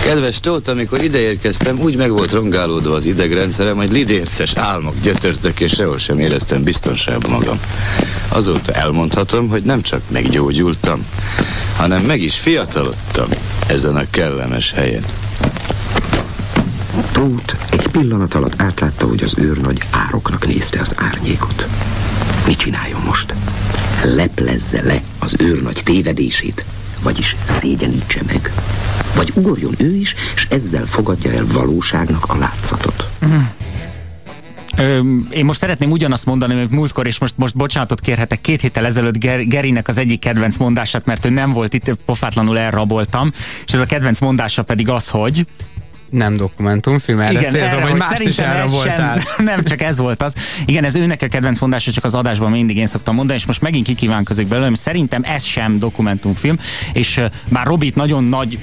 Kedves Tóth, amikor ideérkeztem, úgy meg volt rongálódva az idegrendszerem, hogy lidérces álmok gyötörtek, és sehol sem éreztem biztonságban magam. Azóta elmondhatom, hogy nem csak meggyógyultam, hanem meg is fiatalodtam ezen a kellemes helyen. Tóth egy pillanat alatt átlátta, hogy az őrnagy ároknak nézte az árnyékot. Mit csináljon most? Leplezze le az őrnagy tévedését, vagyis szégyenítse meg. Vagy ugorjon ő is, és ezzel fogadja el valóságnak a látszatot. Én most szeretném ugyanazt mondani, mint múltkor, és most, most bocsánatot kérhetek. Két héttel ezelőtt Ger Gerinek az egyik kedvenc mondását, mert ő nem volt itt, pofátlanul elraboltam, és ez a kedvenc mondása pedig az, hogy nem dokumentumfilm, erre Igen, célzom, erre, hogy mást is erre voltál. Sem, nem, csak ez volt az. Igen, ez őnek a kedvenc mondása, csak az adásban mindig én szoktam mondani, és most megint kikívánkozik belőlem, szerintem ez sem dokumentumfilm, és bár Robit nagyon nagy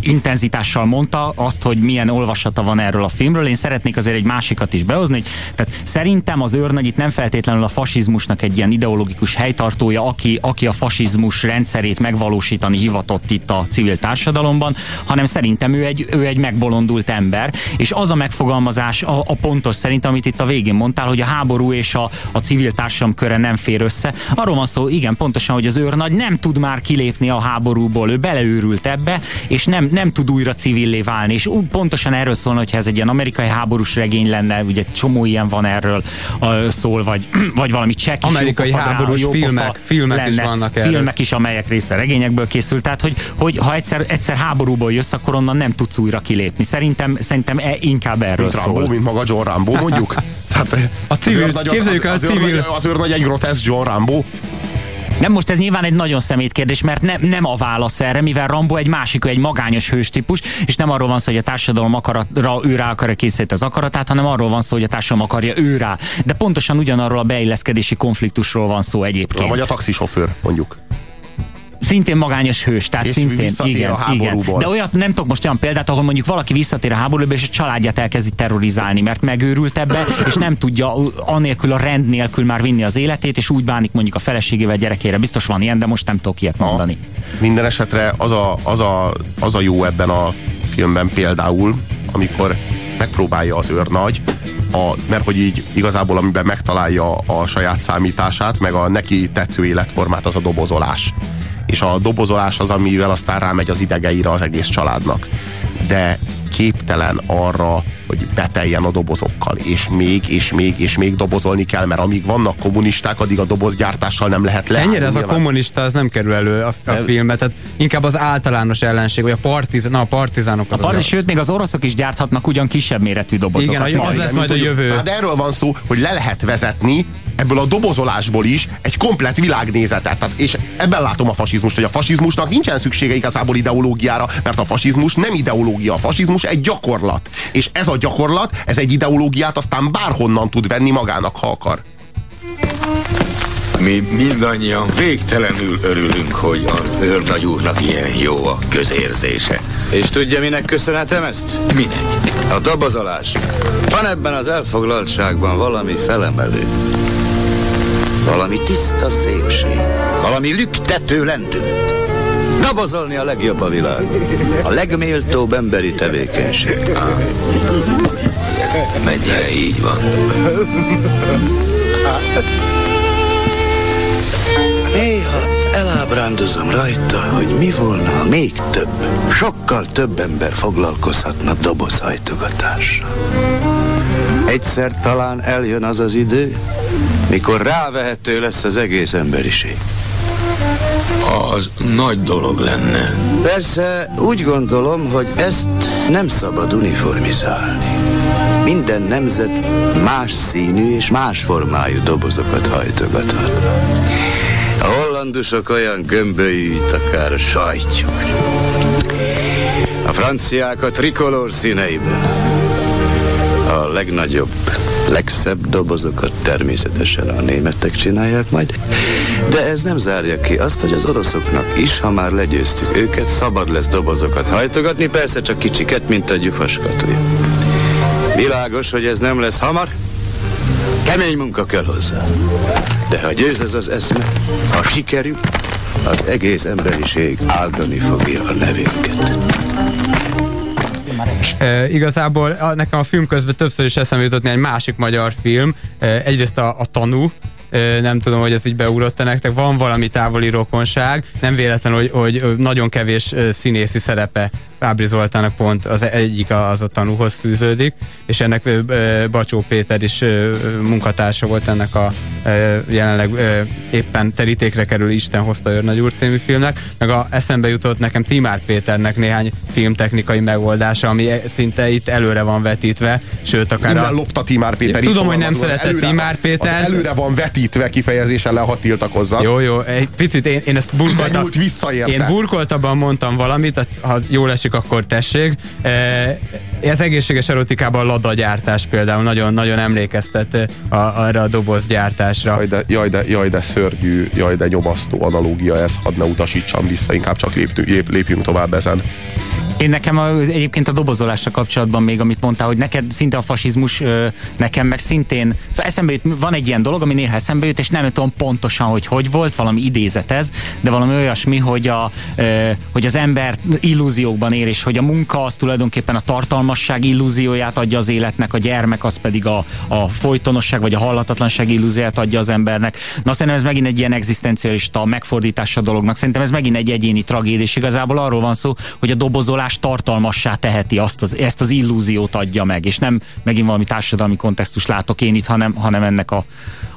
intenzitással mondta azt, hogy milyen olvasata van erről a filmről, én szeretnék azért egy másikat is behozni. Tehát szerintem az őrnagy itt nem feltétlenül a fasizmusnak egy ilyen ideológikus helytartója, aki, aki a fasizmus rendszerét megvalósítani hivatott itt a civil társadalomban, hanem szerintem ő egy, ő egy megbolondult ember, és az a megfogalmazás a, a pontos szerint, amit itt a végén mondtál, hogy a háború és a, a civil társadalom köre nem fér össze. Arról van szó, igen, pontosan, hogy az őrnagy nem tud már kilépni a háborúból, ő beleőrült ebbe, és nem, nem tud újra civillé válni, és pontosan erről szólna, hogyha ez egy ilyen amerikai háborús regény lenne, ugye csomó ilyen van erről uh, szól, vagy, vagy valami csekk Amerikai háborús rá, filmek, filmek lenne, is vannak erről. Filmek is, amelyek része regényekből készült, tehát hogy, hogy ha egyszer, egyszer háborúból jössz, akkor onnan nem tudsz újra kilépni Szerintem, szerintem e, inkább erről mint szól. Rambo, mint maga John Rambo, mondjuk. Tehát, a civil, az, az, képzeljük az, az, civil. Az őrnagy egy grotesz John Rambo. Nem, most ez nyilván egy nagyon szemét kérdés, mert ne, nem a válasz erre, mivel Rambo egy másik, egy magányos hős típus, és nem arról van szó, hogy a társadalom akaratra ő rá akarja készíteni az akaratát, hanem arról van szó, hogy a társadalom akarja ő rá. De pontosan ugyanarról a beilleszkedési konfliktusról van szó egyébként. Vagy a taxisofőr, mondjuk szintén magányos hős, tehát és szintén, igen, a igen. De olyat nem tudok most olyan példát, ahol mondjuk valaki visszatér a háborúba, és a családját elkezdi terrorizálni, mert megőrült ebbe, és nem tudja anélkül a rend nélkül már vinni az életét, és úgy bánik mondjuk a feleségével, gyerekére. Biztos van ilyen, de most nem tudok ilyet mondani. A, minden esetre az a, az, a, az a jó ebben a filmben például, amikor megpróbálja az őrnagy, a, mert hogy így igazából amiben megtalálja a saját számítását, meg a neki tetsző életformát, az a dobozolás és a dobozolás az, amivel aztán rámegy az idegeire az egész családnak. De képtelen arra, hogy beteljen a dobozokkal, és még, és még, és még dobozolni kell, mert amíg vannak kommunisták, addig a dobozgyártással nem lehet le. Ennyire ez a kommunista, az nem kerül elő a, a filmet, tehát inkább az általános ellenség, vagy a, partiz, na, a partizánok az a partiz, Sőt, még az oroszok is gyárthatnak ugyan kisebb méretű dobozokat. Igen, az lesz majd a jövő. Hát erről van szó, hogy le lehet vezetni ebből a dobozolásból is egy komplet világnézetet. Tehát, és ebben látom a fasizmust, hogy a fasizmusnak nincsen szüksége igazából ideológiára, mert a fasizmus nem ideológia, a fasizmus egy gyakorlat. És ez a gyakorlat, ez egy ideológiát aztán bárhonnan tud venni magának, ha akar. Mi mindannyian végtelenül örülünk, hogy a őrnagy úrnak ilyen jó a közérzése. És tudja, minek köszönhetem ezt? Minek? A dabozolás. Van ebben az elfoglaltságban valami felemelő. Valami tiszta szépség. Valami lüktető lendület. Dabozolni a legjobb a világ. A legméltóbb emberi tevékenység. Mennyire így van. Néha elábrándozom rajta, hogy mi volna, ha még több, sokkal több ember foglalkozhatna dobozhajtogatással. Egyszer talán eljön az az idő, mikor rávehető lesz az egész emberiség. Az nagy dolog lenne. Persze úgy gondolom, hogy ezt nem szabad uniformizálni. Minden nemzet más színű és más formájú dobozokat hajtogathat. A hollandusok olyan gömbölyűt akár a sajtjuk. A franciák a trikolór színeiben. A legnagyobb, legszebb dobozokat természetesen a németek csinálják majd, de ez nem zárja ki azt, hogy az oroszoknak is, ha már legyőztük őket, szabad lesz dobozokat hajtogatni, persze csak kicsiket, mint a gyufaskatúja. Világos, hogy ez nem lesz hamar, kemény munka kell hozzá. De ha győz ez az eszme, ha sikerül, az egész emberiség áldani fogja a nevünket. E, igazából a, nekem a film közben többször is eszembe jutott egy másik magyar film. E, egyrészt a, a Tanú, nem tudom, hogy ez így beugrott nektek, van valami távoli rokonság, nem véletlen, hogy, hogy nagyon kevés színészi szerepe Fábri Zoltának pont az egyik az a tanúhoz fűződik, és ennek Bacsó Péter is munkatársa volt ennek a jelenleg éppen terítékre kerül Isten hozta őrnagy úr című filmnek, meg a eszembe jutott nekem Timár Péternek néhány filmtechnikai megoldása, ami e, szinte itt előre van vetítve, sőt akár Minden a... lopta Timár Péter. Tudom, hogy nem szeretett Timár Péter. előre van vetítve kifejezésen le, ha tiltakozzak. Jó, jó, egy picit én, én ezt burkoltam. Én burkoltabban mondtam valamit, azt, ha jól esik, akkor tessék. E, ez egészséges erotikában ladagyártás például nagyon, nagyon emlékeztet a, arra a dobozgyártásra. Jaj de, jaj, de, jaj de szörnyű, jaj de nyomasztó analógia ez, hadd ne utasítsam vissza, inkább csak lép, lépjünk tovább ezen. Én nekem a, egyébként a dobozolással kapcsolatban még, amit mondtál, hogy neked szinte a fasizmus, nekem meg szintén, szóval eszembe jut, van egy ilyen dolog, ami néha eszembe jut, és nem tudom pontosan, hogy hogy volt, valami idézet ez, de valami olyasmi, hogy, a, hogy az ember illúziókban él, és hogy a munka az tulajdonképpen a tartalmasság illúzióját adja az életnek, a gyermek az pedig a, a folytonosság vagy a hallatatlanság illúzióját adja az embernek. Na szerintem ez megint egy ilyen egzisztencialista megfordítása dolognak. Szerintem ez megint egy egyéni tragédia, és igazából arról van szó, hogy a dobozolás más tartalmassá teheti, azt az, ezt az illúziót adja meg, és nem megint valami társadalmi kontextus látok én itt, hanem, hanem ennek a,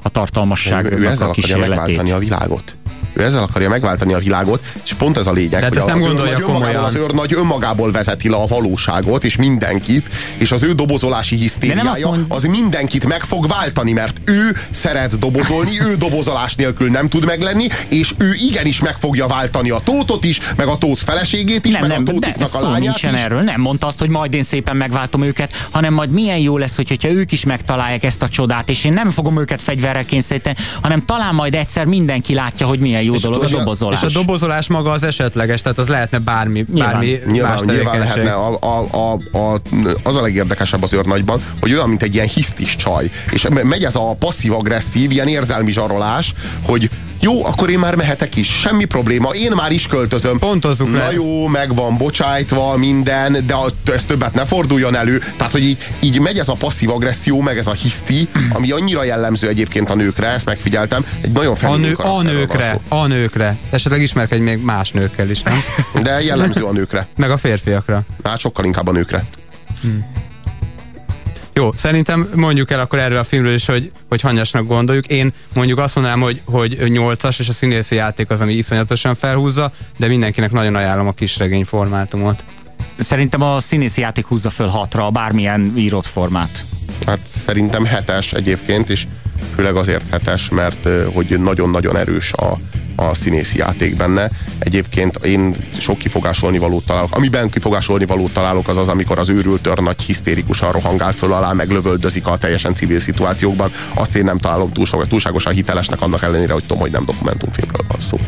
a tartalmasságnak ő, ő ezzel a kísérletét. megváltani a világot. Ő ezzel akarja megváltani a világot, és pont ez a lényeg, hogy nem az, gondolja őrnagy önmagában, az őrnagy önmagából vezeti le a valóságot, és mindenkit, és az ő dobozolási hisztériája mond... az mindenkit meg fog váltani, mert ő szeret dobozolni, ő dobozolás nélkül nem tud meglenni, és ő igenis meg fogja váltani a tótot is, meg a tót feleségét is, nem, meg nem, a tótiknak a lányát nincsen is. erről, nem mondta azt, hogy majd én szépen megváltom őket, hanem majd milyen jó lesz, hogyha ők is megtalálják ezt a csodát, és én nem fogom őket fegyverrel kényszeríteni, hanem talán majd egyszer mindenki látja, hogy milyen jó és dolog a dobozolás. És a dobozolás maga az esetleges, tehát az lehetne bármi, nyilván. bármi nyilván, más nyilván lehetne. A, a, a, a, az a legérdekesebb az őrnagyban, hogy olyan, mint egy ilyen hisztis csaj. És megy ez a passzív-agresszív, ilyen érzelmi zsarolás, hogy jó, akkor én már mehetek is, semmi probléma, én már is költözöm. Pontozzuk Na jó, meg van bocsájtva minden, de ez többet ne forduljon elő. Tehát, hogy így, így megy ez a passzív agresszió, meg ez a hiszti, ami annyira jellemző egyébként a nőkre, ezt megfigyeltem. Egy nagyon a, nő, a nőkre, a nőkre. Esetleg ismerkedj még más nőkkel is, nem? De jellemző a nőkre. meg a férfiakra. Hát sokkal inkább a nőkre. Hmm. Jó, szerintem mondjuk el akkor erről a filmről is, hogy, hogy hanyasnak gondoljuk. Én mondjuk azt mondanám, hogy, hogy 8-as, és a színészi játék az, ami iszonyatosan felhúzza, de mindenkinek nagyon ajánlom a kisregény formátumot. Szerintem a színészi játék húzza föl hatra bármilyen írott formát. Hát szerintem hetes egyébként, és főleg azért hetes, mert hogy nagyon-nagyon erős a, a színészi játék benne. Egyébként én sok kifogásolni valót találok. Amiben kifogásolni valót találok, az az, amikor az őrült nagy hisztérikusan rohangál föl alá, meg lövöldözik a teljesen civil szituációkban. Azt én nem találom túlságosan hitelesnek annak ellenére, hogy tudom, hogy nem dokumentumfilmről van szó.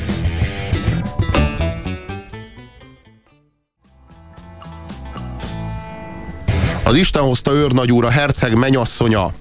Az Isten hozta őrnagyúra herceg menyasszonya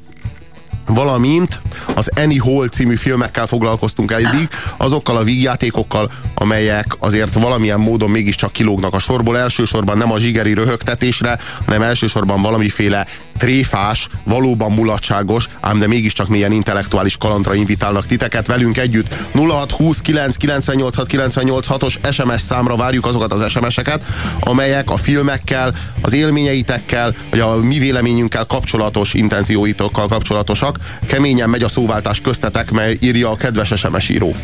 valamint az Annie Hall című filmekkel foglalkoztunk eddig, azokkal a vígjátékokkal, amelyek azért valamilyen módon mégiscsak kilógnak a sorból, elsősorban nem a zsigeri röhögtetésre, hanem elsősorban valamiféle tréfás, valóban mulatságos, ám de mégiscsak milyen intellektuális kalandra invitálnak titeket velünk együtt. 0629 986 986 os SMS számra várjuk azokat az SMS-eket, amelyek a filmekkel, az élményeitekkel, vagy a mi véleményünkkel kapcsolatos intenzióitokkal kapcsolatosak. Keményen megy a szóváltás köztetek, mert írja a kedves SMS író.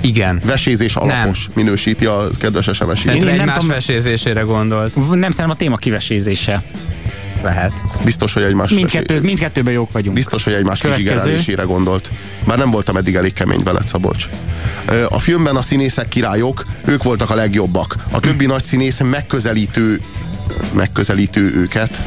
Igen. Vesézés alapos nem. minősíti a kedves SMS író. Szerintem egymás vesézésére gondolt. Nem szerintem a téma kivesézése. Lehet. Biztos, hogy egymás Mindkettő, mindkettőben jók vagyunk. Biztos, hogy egymás kizsigerelésére gondolt. Már nem voltam eddig elég kemény veled, Szabolcs. A filmben a színészek királyok, ők voltak a legjobbak. A többi nagy színész megközelítő megközelítő őket,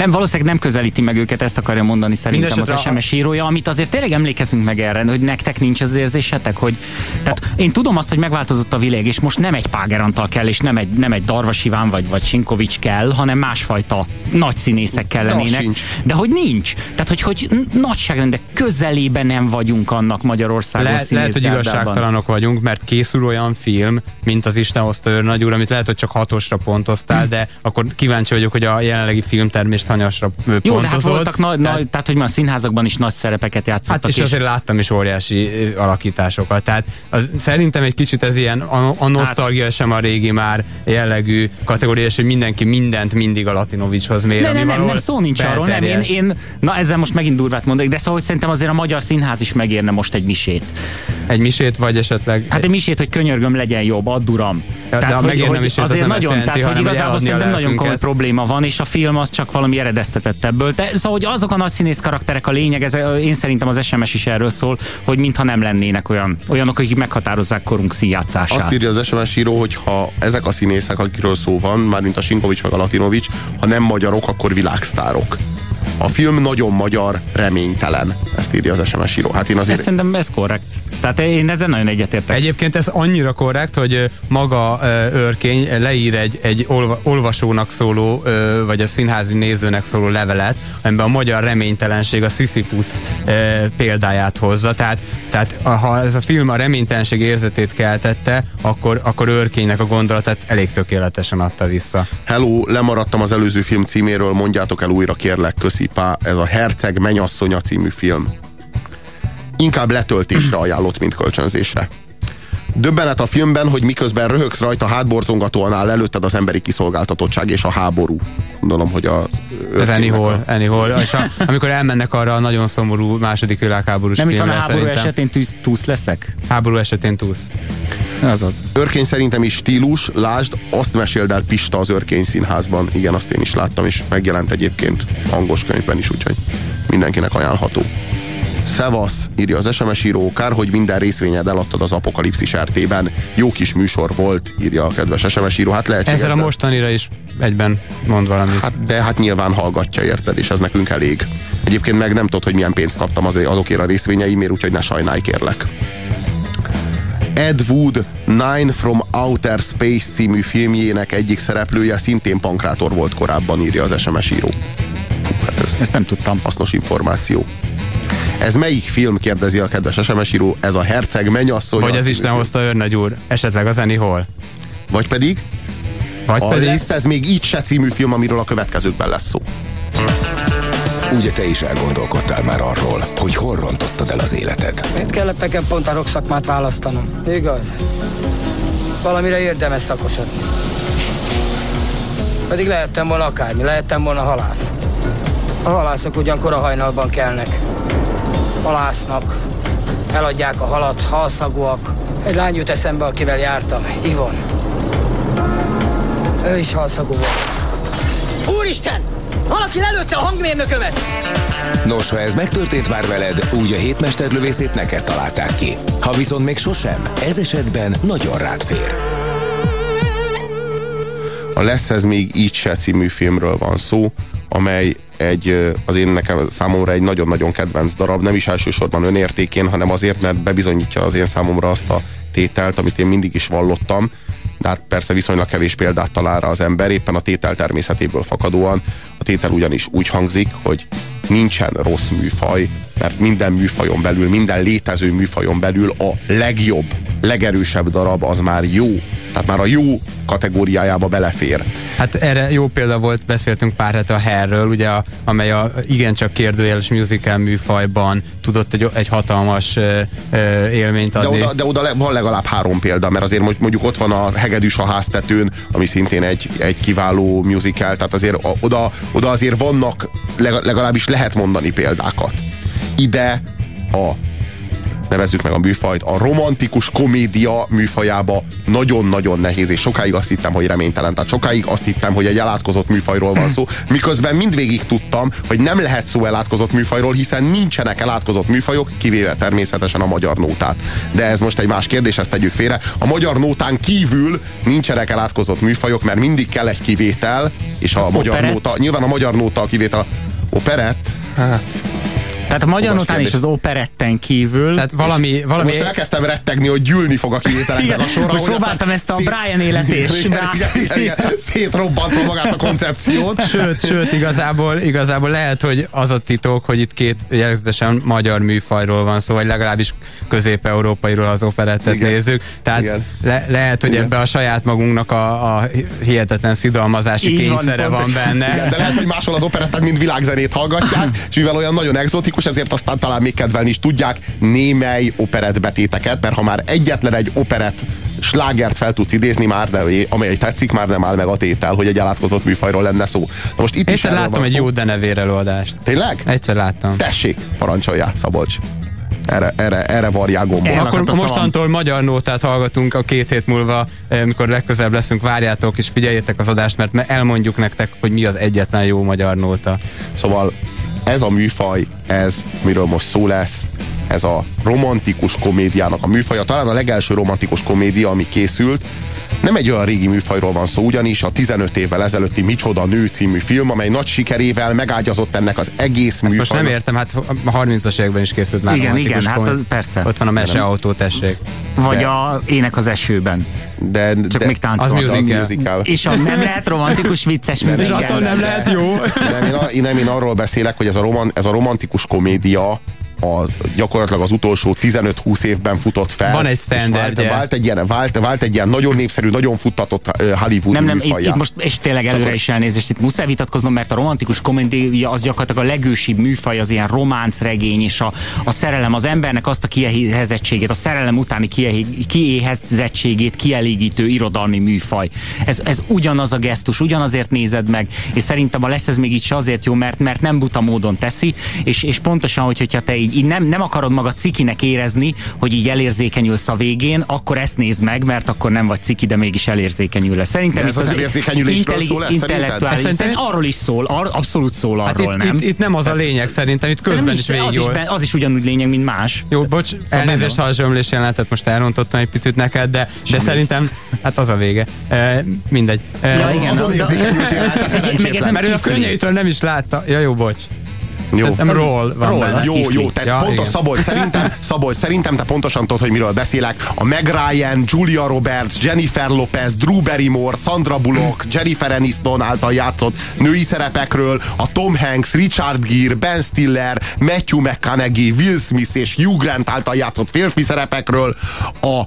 nem, valószínűleg nem közelíti meg őket, ezt akarja mondani szerintem az SMS írója, amit azért tényleg emlékezünk meg erre, hogy nektek nincs az érzésetek, hogy tehát én tudom azt, hogy megváltozott a világ, és most nem egy Págerantal kell, és nem egy, nem egy Darvas Iván vagy, vagy Sinkovics kell, hanem másfajta nagy színészek kellenének. De, de hogy nincs. Tehát, hogy, hogy nagyságrendek közelében nem vagyunk annak Magyarországon Le, Lehet, hogy igazságtalanok vagyunk, mert készül olyan film, mint az Isten hozta nagy úr, amit lehet, hogy csak hatosra pontoztál, hm. de akkor kíváncsi vagyok, hogy a jelenlegi filmtermést hanyasra. Jó, de hát voltak nagy, tehát, nagy, tehát hogy már a színházakban is nagy szerepeket játszottak. Hát és, és azért láttam is óriási alakításokat. Tehát az, szerintem egy kicsit ez ilyen a, a nosztalgia hát. sem a régi már jellegű kategória, és hogy mindenki mindent mindig a Latinovicshoz mér. Ne, nem, nem, nem, szó nincs arról, nem, én, én, na ezzel most megint durvát mondok, de szóval szerintem azért a magyar színház is megérne most egy misét. Egy misét, vagy esetleg... Hát egy misét, hogy könyörgöm legyen jobb, add uram. Ja, tehát, de hogy, hogy misét, azért az nagyon, tehát hogy igazából szerintem nagyon komoly probléma van, és a film az csak valami eredeztetett ebből. De, szóval, hogy azok a nagy színész karakterek a lényeg, ez, én szerintem az SMS is erről szól, hogy mintha nem lennének olyan, olyanok, akik meghatározzák korunk színjátszását. Azt írja az SMS író, hogy ha ezek a színészek, akikről szó van, már mint a Sinkovics meg a Latinovics, ha nem magyarok, akkor világsztárok. A film nagyon magyar, reménytelen. Ezt írja az SMS író. Hát én azért... Ez szerintem ez korrekt. Tehát én ezen nagyon egyetértek. Egyébként ez annyira korrekt, hogy maga őrkény leír egy, egy olvasónak szóló, vagy a színházi nézőnek szóló levelet, amiben a magyar reménytelenség a Sisyphus példáját hozza. Tehát, tehát ha ez a film a reménytelenség érzetét keltette, akkor, akkor őrkénynek a gondolatát elég tökéletesen adta vissza. Hello, lemaradtam az előző film címéről, mondjátok el újra kérlek, köszi pá, ez a Herceg menyasszonya című film inkább letöltésre ajánlott, mint kölcsönzésre. Döbbenet a filmben, hogy miközben röhögsz rajta hátborzongatóan áll előtted az emberi kiszolgáltatottság és a háború. Gondolom, hogy a... Ez anyhol, anyhol. És a, amikor elmennek arra a nagyon szomorú második világháborús Nem itt van a háború szerintem. esetén tűz, túsz leszek? Háború esetén túsz. Azaz. Örkény szerintem is stílus, lásd, azt meséld el Pista az Örkény színházban. Igen, azt én is láttam, és megjelent egyébként hangos könyvben is, úgyhogy mindenkinek ajánlható. Szevasz, írja az SMS író, kár, hogy minden részvényed eladtad az apokalipszis RT-ben. Jó kis műsor volt, írja a kedves SMS író. Hát lehet. Ezzel a mostanira is egyben mond valamit. Hát, de hát nyilván hallgatja, érted, és ez nekünk elég. Egyébként meg nem tudod, hogy milyen pénzt kaptam az, azokért a részvényeimért, úgyhogy ne sajnálj, kérlek. Ed Wood Nine from Outer Space című filmjének egyik szereplője szintén pankrátor volt korábban, írja az SMS író. Hát ez Ezt nem tudtam. Hasznos információ. Ez melyik film, kérdezi a kedves SMS író? Ez a Herceg mennyasszony. Vagy az Isten hozta őrnagy úr. Esetleg az Eni hol? Vagy pedig? Vagy a pedig? Lesz ez még így se című film, amiről a következőkben lesz szó. Ugye te is elgondolkodtál már arról, hogy hol rontottad el az életed? Miért kellett nekem pont a szakmát választanom? Igaz? Valamire érdemes szakosodni. Pedig lehettem volna akármi, lehettem volna halász. A halászok ugyan kora hajnalban kelnek. Halásznak, eladják a halat, halszagúak. Egy lány jut eszembe, akivel jártam, Ivon. Ő is halszagú volt. Úristen! Valaki lelőtte a hangmérnökömet! Nos, ha ez megtörtént már veled, úgy a hétmesterlövészét neked találták ki. Ha viszont még sosem, ez esetben nagyon rád fér. A Lesz ez még így se című filmről van szó, amely egy, az én nekem számomra egy nagyon-nagyon kedvenc darab, nem is elsősorban önértékén, hanem azért, mert bebizonyítja az én számomra azt a tételt, amit én mindig is vallottam, de hát persze viszonylag kevés példát talál rá az ember, éppen a tétel természetéből fakadóan. A tétel ugyanis úgy hangzik, hogy nincsen rossz műfaj, mert minden műfajon belül, minden létező műfajon belül a legjobb, legerősebb darab az már jó. Tehát már a jó kategóriájába belefér. Hát erre jó példa volt, beszéltünk pár hete a Hairről, ugye, a, amely a igencsak kérdőjeles musical műfajban tudott egy, egy hatalmas ö, ö, élményt adni. De oda, de oda van legalább három példa, mert azért mondjuk ott van a Hegedűs a háztetőn, ami szintén egy, egy kiváló musical, tehát azért oda, oda azért vannak, legalábbis lehet mondani példákat. Ide a nevezzük meg a műfajt, a romantikus komédia műfajába nagyon-nagyon nehéz, és sokáig azt hittem, hogy reménytelen. Tehát sokáig azt hittem, hogy egy elátkozott műfajról van szó, miközben mindvégig tudtam, hogy nem lehet szó elátkozott műfajról, hiszen nincsenek elátkozott műfajok, kivéve természetesen a magyar nótát. De ez most egy más kérdés, ezt tegyük félre. A magyar nótán kívül nincsenek elátkozott műfajok, mert mindig kell egy kivétel, és a magyar Operett? nóta, nyilván a magyar nóta a kivétel. Operett? Hát, tehát a magyar notán és az operetten kívül. Tehát valami, valami... Most elkezdtem rettegni, hogy gyűlni fog a kivételeknek a sorra. Most próbáltam ezt a. Brian életés. Szétrobbantva magát a koncepciót. Sőt, sőt, igazából, igazából lehet, hogy az a titok, hogy itt két jellegzetesen magyar műfajról van szó, vagy legalábbis közép-európairól az operettet igen. nézzük. Tehát igen. Le, lehet, hogy igen. ebbe a saját magunknak a, a hihetetlen szidalmazási Így kényszere van, van benne. Igen, de lehet, hogy máshol az operettet, mint világzenét hallgatják, és mivel olyan nagyon exotikus, klasszikus, ezért aztán talán még kedvelni is tudják némely operett betéteket, mert ha már egyetlen egy operett slágert fel tudsz idézni már, de amely tetszik, már nem áll meg a tétel, hogy egy elátkozott műfajról lenne szó. Na most itt Egyszer is láttam egy jó denevér előadást. Tényleg? Egyszer láttam. Tessék, parancsolja, Szabolcs erre, erre, erre varják gombol. Akkor mostantól magyar nótát hallgatunk a két hét múlva, amikor legközelebb leszünk, várjátok és figyeljétek az adást, mert elmondjuk nektek, hogy mi az egyetlen jó magyar nóta. Szóval ez a műfaj, ez, miről most szó lesz, ez a romantikus komédiának a műfaja, talán a legelső romantikus komédia, ami készült, nem egy olyan régi műfajról van szó, ugyanis a 15 évvel ezelőtti Micsoda Nő című film, amely nagy sikerével megágyazott ennek az egész műfajnak. Most nem értem, hát a 30-as években is készült már Igen, igen, hát az, persze. Ott van a meseautó, tessék. Vagy de, a Ének az esőben. De, Csak de, még táncol. Az musical. Az musical. És a nem lehet romantikus, vicces musical. És attól nem lehet jó. Nem, én, én, nem, én arról beszélek, hogy ez a, roman, ez a romantikus komédia a, gyakorlatilag az utolsó 15-20 évben futott fel. Van egy standard. Vált, vált, egy ilyen, vált, vált egy ilyen nagyon népszerű, nagyon futtatott Hollywood Nem, nem, itt, itt, most, és tényleg előre Csak is elnézést, itt muszáj vitatkoznom, mert a romantikus komédia az gyakorlatilag a legősibb műfaj, az ilyen románc regény, és a, a szerelem, az embernek azt a kiéhezettségét, a szerelem utáni kiéhezettségét kielégítő irodalmi műfaj. Ez, ez ugyanaz a gesztus, ugyanazért nézed meg, és szerintem a lesz ez még így se azért jó, mert, mert nem buta módon teszi, és, és pontosan, hogy, hogyha te így így, így nem, nem akarod magad cikinek érezni, hogy így elérzékenyülsz a végén, akkor ezt nézd meg, mert akkor nem vagy ciki, de mégis elérzékenyül lesz. Szerintem ez az, az elérzékenyülésről szól lesz, intellektuális. Szerintem arról is szól, ar, abszolút szól hát arról, itt, nem? Itt, itt, nem az a lényeg szerintem, itt közben is, is végig az is, az is ugyanúgy lényeg, mint más. Jó, bocs, szóval elnézést, ha a zsömlés jelenetet most elrontottam egy picit neked, de, de szerintem, hát az a vége. E, mindegy. E, ja, igen, azon érzékenyültél, mert ő a könnyeitől nem is látta. Ja, jó, bocs. Jó. Roll van roll, Jó, jó, te ja, pontos Szabolcs, szerintem, Szabolcs, szerintem te pontosan tudod, hogy miről beszélek. A Meg Ryan, Julia Roberts, Jennifer Lopez, Drew Barrymore, Sandra Bullock, Jennifer Aniston által játszott női szerepekről, a Tom Hanks, Richard Gere, Ben Stiller, Matthew McConaughey, Will Smith és Hugh Grant által játszott férfi szerepekről, a,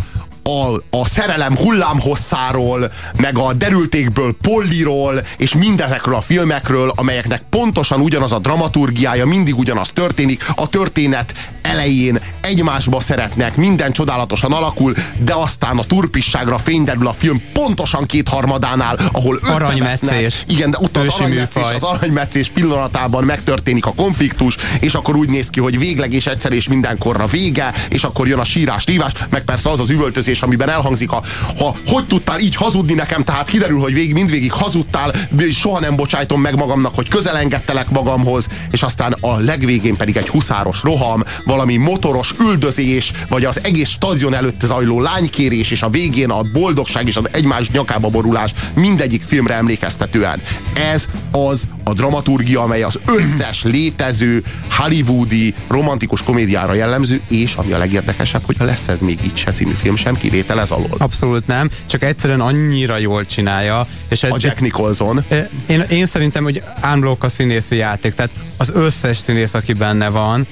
a, a szerelem hullámhosszáról, meg a derültékből Polliról, és mindezekről a filmekről, amelyeknek pontosan ugyanaz a dramaturgiája, mindig ugyanaz történik, a történet elején egymásba szeretnek, minden csodálatosan alakul, de aztán a turpisságra fényderül a film pontosan kétharmadánál, ahol Aranymetszés. Igen, de ott az aranymetszés, az aranymetszés pillanatában megtörténik a konfliktus, és akkor úgy néz ki, hogy végleg és egyszer és mindenkorra vége, és akkor jön a sírás, rívás, meg persze az az üvöltözés, amiben elhangzik a, ha hogy tudtál így hazudni nekem, tehát kiderül, hogy végig, mindvégig hazudtál, és soha nem bocsájtom meg magamnak, hogy közel engedtelek magamhoz, és aztán a legvégén pedig egy huszáros roham, valami motoros üldözés, vagy az egész stadion előtt zajló lánykérés, és a végén a boldogság és az egymás nyakába borulás mindegyik filmre emlékeztetően. Ez az a dramaturgia, amely az összes létező hollywoodi romantikus komédiára jellemző, és ami a legérdekesebb, hogy a lesz ez még így se című film sem kivétel ez alól. Abszolút nem, csak egyszerűen annyira jól csinálja. És A Jack Nicholson. Én, én szerintem, hogy unblock a színészi játék, tehát az összes színész, aki benne van,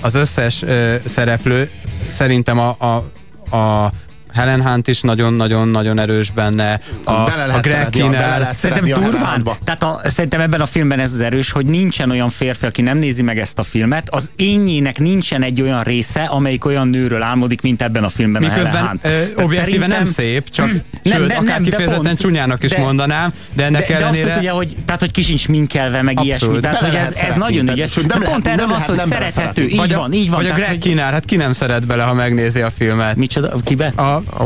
az összes szereplő szerintem a, a, a Helen Hunt is nagyon-nagyon-nagyon erős benne. A, Bele a lehet Greg a- Kinnear. lehet Szerintem durván. Tehát a, szerintem ebben a filmben ez az erős, hogy nincsen olyan férfi, aki nem nézi meg ezt a filmet. Az énjének nincsen egy olyan része, amelyik olyan nőről álmodik, mint ebben a filmben a Helen Miközben Hunt. ö, nem szép, csak sőt, akár de kifejezetten pont. csúnyának is mondanám, de ennek de, de ellenére- abszolút ugye, hogy, tehát, hogy ki sincs minkelve, meg Abszolút. ilyesmi. Tehát, hogy ez, ez nagyon ügyes. nem De pont erről nem van hogy nem szerethető. Így van, így van. Vagy a Greg Kinnear, hát ki nem szeret bele, ha megnézi a filmet. Micsoda, kibe? A, a,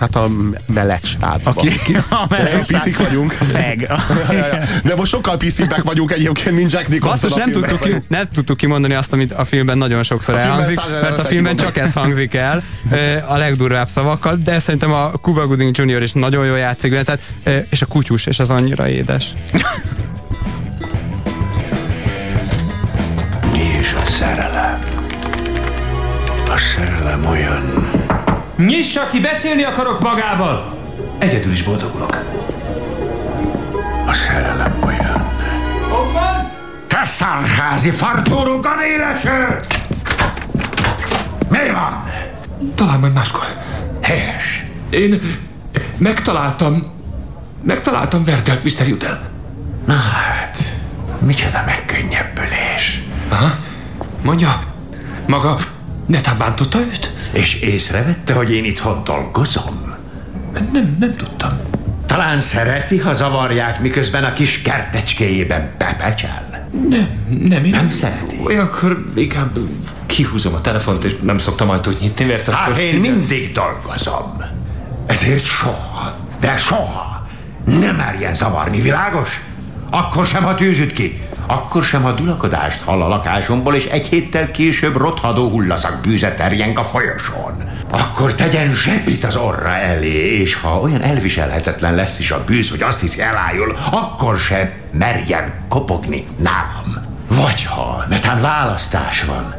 hát a meleg srácba. Aki, ki, a meleg Piszik vagyunk. Feg. De most sokkal piszibbek vagyunk egyébként, mint Jack Nicholson. Basszus, nem tudtuk, ki, nem tudtuk kimondani azt, amit a filmben nagyon sokszor A elhangzik, mert a filmben csak ez hangzik el a legdurvább szavakkal, de szerintem a Cuba Gooding Jr. is nagyon jól játszik benne, tehát, és a kutyus, és az annyira édes. Mi is a szerelem? A szerelem olyan... Nyissa ki, beszélni akarok magával! Egyedül is boldogulok. A szerelem olyan... Ott van? Te szárházi fartórunkan éleső! Mi van? Talán majd máskor. Helyes. Én megtaláltam... Megtaláltam Verdelt, Mr. Judel. Na hát, micsoda megkönnyebbülés. Aha. Mondja, maga netán bántotta őt? És észrevette, hogy én itthon dolgozom? Nem, nem tudtam. Talán szereti, ha zavarják, miközben a kis kertecskéjében bepecsel? Nem, nem, én Nem szereti. Olyankor inkább kihúzom a telefont, és nem szoktam ajtót nyitni, mert Hát akkor... én mindig dolgozom. Ezért soha, de soha nem merjen zavarni, világos? Akkor sem, ha tűzüt ki. Akkor sem, ha dulakodást hall a lakásomból, és egy héttel később rothadó hullaszak bűze terjeng a folyosón. Akkor tegyen zsebit az orra elé, és ha olyan elviselhetetlen lesz is a bűz, hogy azt hiszi elájul, akkor sem merjen kopogni nálam. Vagy ha netán választás van,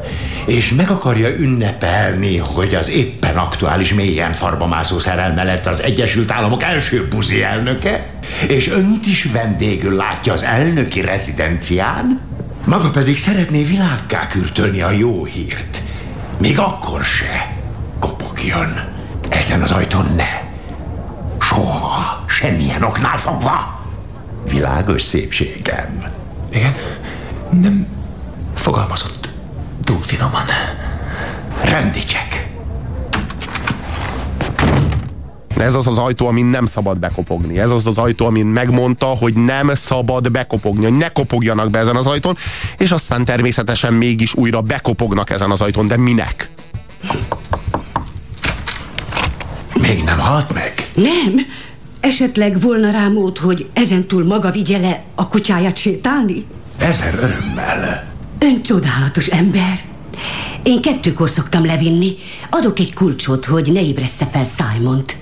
és meg akarja ünnepelni, hogy az éppen aktuális mélyen farbamászó szerelme lett az Egyesült Államok első buzi elnöke, és önt is vendégül látja az elnöki rezidencián, maga pedig szeretné világgá kürtölni a jó hírt. Még akkor se kopogjon. Ezen az ajtón ne. Soha, semmilyen oknál fogva. Világos szépségem. Igen? Nem fogalmazott túl finoman. Rendicsek. Ez az az ajtó, amin nem szabad bekopogni. Ez az az ajtó, amin megmondta, hogy nem szabad bekopogni, hogy ne kopogjanak be ezen az ajtón, és aztán természetesen mégis újra bekopognak ezen az ajtón, de minek? Még nem halt meg? Nem. Esetleg volna rá mód, hogy ezentúl maga vigye le a kutyáját sétálni? Ezer örömmel. Ön csodálatos ember. Én kettőkor szoktam levinni. Adok egy kulcsot, hogy ne ébressze fel Simont.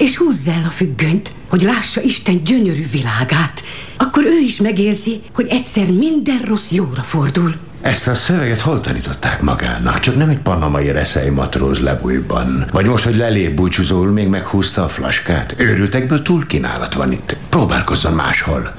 És húzza el a függönyt, hogy lássa Isten gyönyörű világát. Akkor ő is megérzi, hogy egyszer minden rossz jóra fordul. Ezt a szöveget hol tanították magának? Csak nem egy panamai reszei matróz lebújban. Vagy most, hogy lelép búcsúzóul, még meghúzta a flaskát? Őrültekből túl kínálat van itt. Próbálkozzon máshol.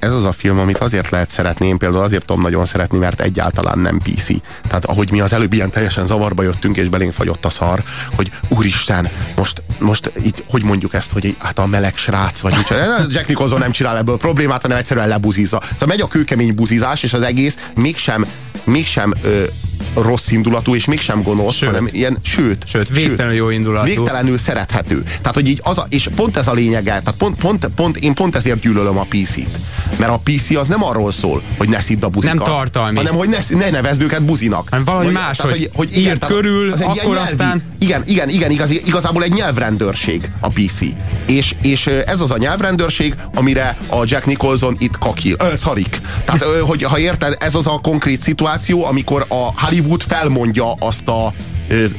Ez az a film, amit azért lehet szeretni, én például azért tudom nagyon szeretni, mert egyáltalán nem PC. Tehát ahogy mi az előbb ilyen teljesen zavarba jöttünk, és belénk fagyott a szar, hogy úristen, most, most itt, hogy mondjuk ezt, hogy hát a meleg srác, vagy úgy, Jack Nicholson nem csinál ebből problémát, hanem egyszerűen lebuzizza. Szóval megy a kőkemény buzizás, és az egész mégsem, mégsem ö, rossz indulatú, és mégsem gonosz, sőt. hanem ilyen, sőt, sőt végtelenül jó indulatú. Végtelenül szerethető. Tehát, hogy így az a, és pont ez a lényege, tehát pont, pont, pont, én pont ezért gyűlölöm a PC-t. Mert a PC az nem arról szól, hogy ne szidd a buzikat. Nem tartalmi. Hanem, hogy ne, ne nevezd őket buzinak. Hanem valahogy más, tehát, hogy, hogy igen, írt körül, az egy akkor nyelvi, aztán... Igen, igen, igen, igaz, igazából egy nyelvrendőrség a PC. És, és ez az a nyelvrendőrség, amire a Jack Nicholson itt kakil, ö, szarik. Tehát, ö, hogy ha érted, ez az a konkrét szituáció, amikor a Hollywood felmondja azt a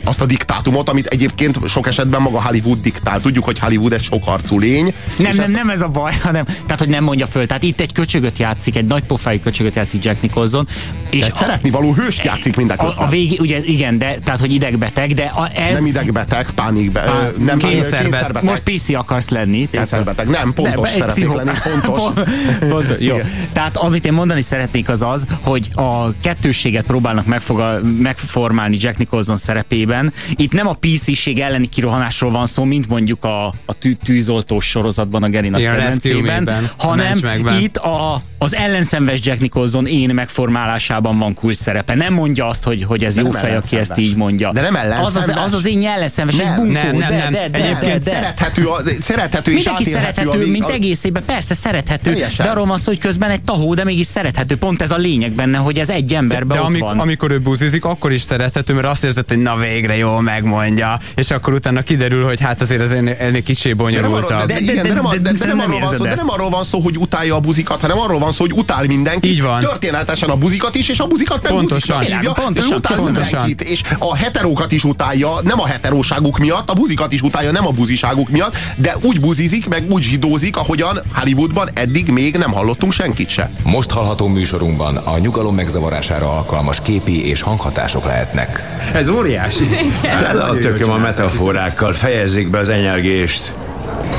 azt a diktátumot, amit egyébként sok esetben maga Hollywood diktál. Tudjuk, hogy Hollywood egy sokarcú lény. Nem, nem, nem ez a baj, hanem tehát, hogy nem mondja föl. Tehát itt egy köcsögöt játszik, egy nagy pofájú köcsögöt játszik Jack Nicholson. És a, szeretni való hőst játszik mindeközben. A, a végi, ugye igen, de, tehát, hogy idegbeteg, de a, ez... Nem idegbeteg, pánikbe, Pá, nem kényszerbeteg. kényszerbeteg. Most PC akarsz lenni. Kényszerbeteg, nem, pontos nem, szeretnék pszicho... lenni, pontos. pontos. Jó. Tehát amit én mondani szeretnék az az, hogy a kettőséget próbálnak megfogal, megformálni Jack Nicholson szerepében. Itt nem a PC-ség elleni kirohanásról van szó, mint mondjuk a, a tű, tűzoltós sorozatban a Gerina kedvencében, hanem itt a, az ellenszenves Jack Nicholson én megformálásában van kulcs szerepe. Nem mondja azt, hogy, hogy ez de jó fej, aki ezt így mondja. De nem az az, az, az én ellenszenves, nem, egy bunkó, nem, nem, de, nem. de, de, Egyébként de, de. szerethető, a, szerethető és Mindenki szerethető, mint egészében, persze szerethető, Teljesen. de arról van szó, hogy közben egy tahó, de mégis szerethető. Pont ez a lényeg benne, hogy ez egy emberben de, de ott amik, van. amikor ő buzizik, akkor is szerethető, mert azt érzed, hogy na végre jól megmondja, és akkor utána kiderül, hogy hát azért ez ennél kicsi bonyolultabb. De, de, de, de, de, de, de, nem arról van szó, de nem arról van szó, hogy utálja a buzikat, hanem arról van szó, hogy utál mindenki. Így van. Történetesen a buzikat is, és a buzikat meg pontosan. hívja. Pontosan, ő utál pontosan. mindenkit, és a heterókat is utálja, nem a heteróságuk miatt, a buzikat is utálja, nem a buziságuk miatt, de úgy buzizik, meg úgy zsidózik, ahogyan Hollywoodban eddig még nem hallottunk senkit se. Most hallható műsorunkban a nyugalom megzavarására alkalmas képi és hanghatások lehetnek. Ez óriási. Tele a tököm a metaforákkal, fejezzék be az enyelgést.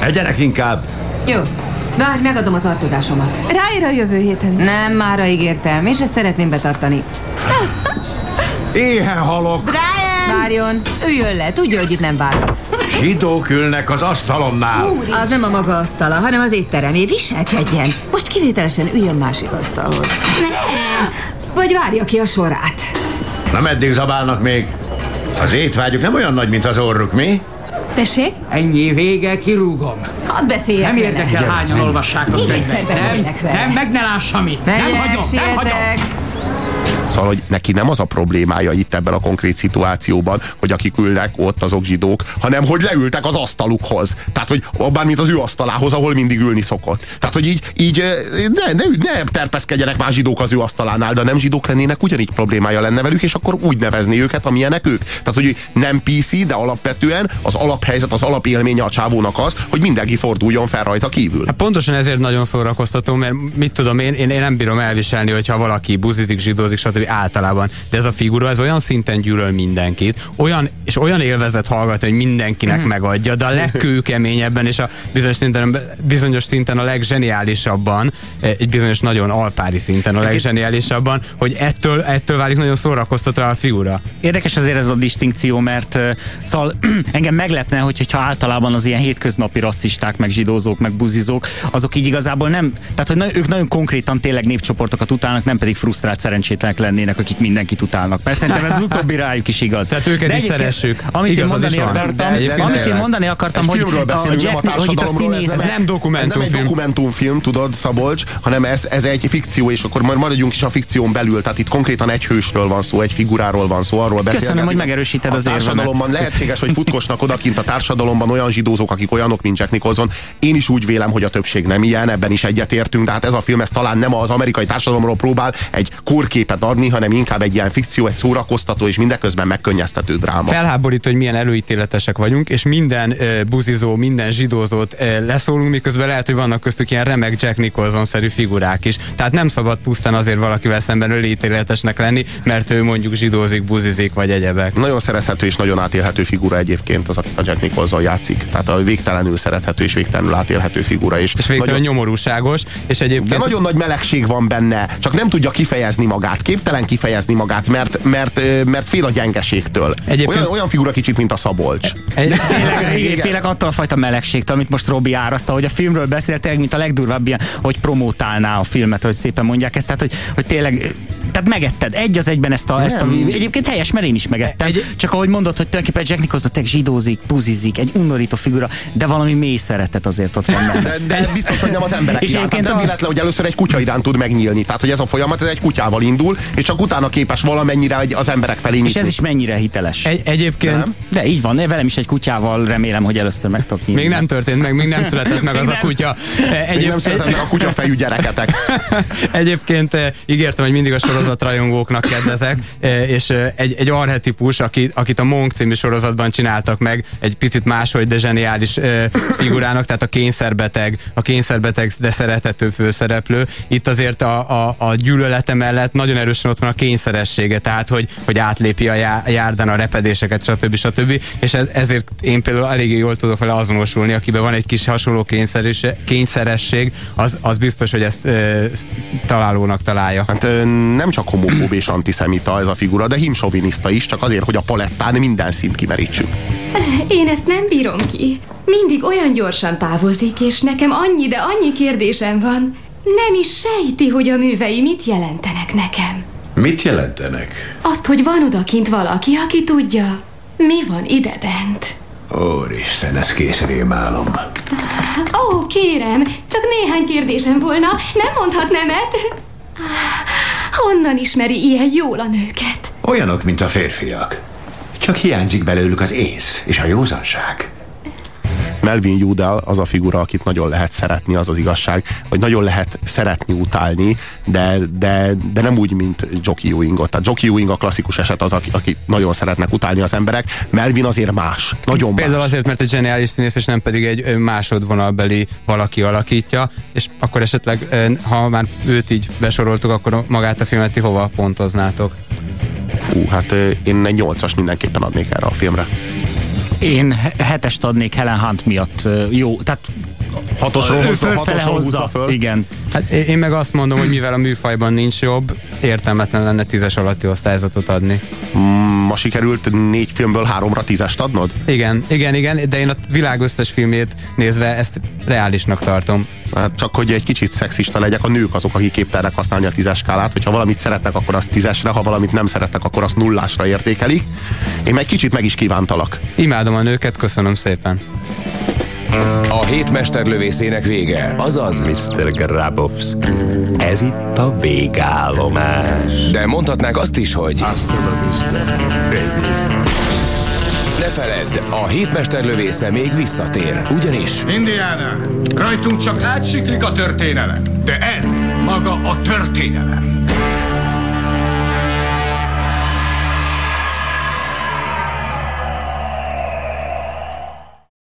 Egyenek inkább! Jó, Várj, megadom a tartozásomat. Ráér a jövő héten. Nem, mára ígértem, és ezt szeretném betartani. Éhen halok! Brian! Várjon, üljön le, tudja, hogy itt nem várhat. Zsidók ülnek az asztalomnál. Úr, az nem a maga asztala, hanem az étteremé. Viselkedjen. Most kivételesen üljön másik asztalhoz. Ne! Vagy várja ki a sorát. Na meddig zabálnak még? Az étvágyuk nem olyan nagy, mint az orruk, mi? Tessék? Ennyi vége, kirúgom. Hadd beszéljek Nem vele. érdekel, hányan olvassák a Még könyvet. Nem, vele. nem, meg ne láss amit. Nem hagyom, nem hagyom. Szóval, hogy neki nem az a problémája itt ebben a konkrét szituációban, hogy akik ülnek ott azok zsidók, hanem hogy leültek az asztalukhoz. Tehát, hogy bármint az ő asztalához, ahol mindig ülni szokott. Tehát, hogy így, így eh, ne, ne, ne terpeszkedjenek már zsidók az ő asztalánál, de nem zsidók lennének, ugyanígy problémája lenne velük, és akkor úgy nevezni őket, amilyenek ők. Tehát, hogy nem PC, de alapvetően az alaphelyzet, az alapélménye a csávónak az, hogy mindenki forduljon fel rajta kívül. Hát pontosan ezért nagyon szórakoztató, mert mit tudom én, én, én nem bírom elviselni, hogyha valaki buzizik, zsidózik, stb. Általában. De ez a figura, ez olyan szinten gyűlöl mindenkit, olyan, és olyan élvezet hallgatni, hogy mindenkinek Mhm. megadja, de a legkőkeményebben és a bizonyos szinten, bizonyos szinten a leggeniálisabban, egy bizonyos nagyon alpári szinten a leggeniálisabban, hogy ettől, ettől válik nagyon szórakoztató a figura. Érdekes azért ez a distinkció, mert uh, szóval engem meglepne, hogy, hogyha általában az ilyen hétköznapi rasszisták, meg zsidózók, meg buzizók, azok így igazából nem, tehát hogy ők nagyon konkrétan tényleg népcsoportokat utálnak, nem pedig frusztrált szerencsétlenek lennének, akik mindenkit utálnak. Persze szerintem ez az utóbbi rájuk is igaz. Tehát őket De is szeressük. Amit én mondani akartam, De amit én mondani akartam, Egy hogy filmről beszélünk, nem a Jack, hogy itt a színész, ez nem Ez nem dokumentumfilm. dokumentumfilm, tudod, Szabolcs, hanem ez, ez egy fikció, és akkor majd maradjunk is a fikción belül. Tehát itt konkrétan egy hősről van szó, egy figuráról van szó, arról beszélünk. Köszönöm, hogy megerősíted a az érvemet. társadalomban lehetséges, hogy futkosnak odakint a társadalomban olyan zsidózók, akik olyanok, mint Jack Nicholson. Én is úgy vélem, hogy a többség nem ilyen, ebben is egyetértünk, de hát ez a film ez talán nem az amerikai társadalomról próbál egy kórképet adni, hanem inkább egy ilyen fikció, egy szórakoztató és mindeközben megkönnyeztető dráma. Felháborító, hogy milyen előítéletesek vagyunk, és minden uh, buzizó, minden zsidózót uh, leszólunk, miközben lehet, hogy vannak köztük ilyen remek Jack Nicholson-szerű figurák is. Tehát nem szabad pusztán azért valakivel szemben előítéletesnek lenni, mert ő mondjuk zsidózik, buzizik, vagy egyebek. Nagyon szerethető és nagyon átélhető figura egyébként az, akit a Jack Nicholson játszik. Tehát a végtelenül szerethető és végtelenül átélhető figura. És, és végtelenül nagyon... nyomorúságos. És egyébként... De nagyon nagy melegség van benne, csak nem tudja kifejezni magát, képtelen kifejezni magát, mert, mert, mert fél a gyengeségtől. Egyébként... Olyan, olyan figura kicsit, mint a Szabolcs. Egy... Tényleg, félek attól a fajta melegségtől, amit most Robi áraszta, hogy a filmről beszéltek, mint a legdurvább ilyen, hogy promótálná a filmet, hogy szépen mondják ezt, tehát hogy, hogy tényleg tehát megetted egy az egyben ezt a, ezt a egyébként helyes, mert én is megettem. Egy, csak ahogy mondod, hogy tulajdonképpen Jack Nicholson zsidózik, puzizik, egy undorító figura, de valami mély szeretet azért ott van. De, de biztos, hogy nem az emberek és iránt. Nem a... véletlen, hogy először egy kutya iránt tud megnyílni. Tehát, hogy ez a folyamat ez egy kutyával indul, és csak utána képes valamennyire az emberek felé nyitni. És ez is mennyire hiteles. Egy, egyébként. Nem? De így van, velem is egy kutyával remélem, hogy először meg tudok. Még nem történt meg, még nem született meg az a kutya. Egyéb... Még nem született meg a kutya fejű gyereketek. Egyébként eh, ígértem, hogy mindig a sorozatrajongóknak kedvezek, eh, és eh, egy, egy arhetipus, akit, akit a Monk című sorozatban csináltak meg, egy picit máshogy, de zseniális figurának, tehát a kényszerbeteg, a kényszerbeteg, de szeretető főszereplő. Itt azért a, a, a gyűlölete mellett nagyon erősen ott van a kényszeressége, tehát hogy, hogy átlépi a járdán a repedéseket, stb. stb. És ez, ezért én például eléggé jól tudok vele azonosulni, akiben van egy kis hasonló kényszeresség, az, az biztos, hogy ezt ö, találónak találja. Hát ö, nem csak homofób és antiszemita ez a figura, de himsoviniszta is, csak azért, hogy a palettán minden szint kimerítsük. Én ezt nem bírom ki. Mindig olyan gyorsan távozik, és nekem annyi, de annyi kérdésem van. Nem is sejti, hogy a művei mit jelentenek nekem. Mit jelentenek? Azt, hogy van odakint valaki, aki tudja, mi van idebent. Úristen, ez kész rémálom. Ó, kérem, csak néhány kérdésem volna, nem mondhat nemet. Honnan ismeri ilyen jól a nőket? Olyanok, mint a férfiak. Csak hiányzik belőlük az ész és a józanság. Melvin Judel az a figura, akit nagyon lehet szeretni, az az igazság, vagy nagyon lehet szeretni, utálni, de, de, de nem úgy, mint Jockey Ewingot. Tehát Jockey Ewing a klasszikus eset az, aki, aki nagyon szeretnek utálni az emberek. Melvin azért más. Nagyon Például más. azért, mert egy zseniális színész, és nem pedig egy másodvonalbeli valaki alakítja, és akkor esetleg, ha már őt így besoroltuk, akkor magát a filmet ti hova pontoznátok? Hú, hát én egy nyolcas mindenképpen adnék erre a filmre. Én hetest adnék Helen Hunt miatt. Jó, tehát hatosról hozza, hatosról hozza föl. Igen. Hát én meg azt mondom, hogy mivel a műfajban nincs jobb, értelmetlen lenne tízes alatti osztályzatot adni. Mm, ma sikerült négy filmből háromra tízest adnod? Igen, igen, igen, de én a világ összes filmét nézve ezt reálisnak tartom. Hát csak hogy egy kicsit szexista legyek, a nők azok, akik képtelnek használni a tízes skálát, hogyha valamit szeretnek, akkor azt tízesre, ha valamit nem szeretnek, akkor azt nullásra értékelik. Én meg kicsit meg is kívántalak. Imádom a nőket, köszönöm szépen. A hét mesterlövészének vége, azaz Mr. Grabowski, ez itt a végállomás. De mondhatnánk azt is, hogy Hasta la vista, baby. Ne feledd, a hétmesterlövésze még visszatér, ugyanis... Indiana, rajtunk csak átsiklik a történelem, de ez maga a történelem.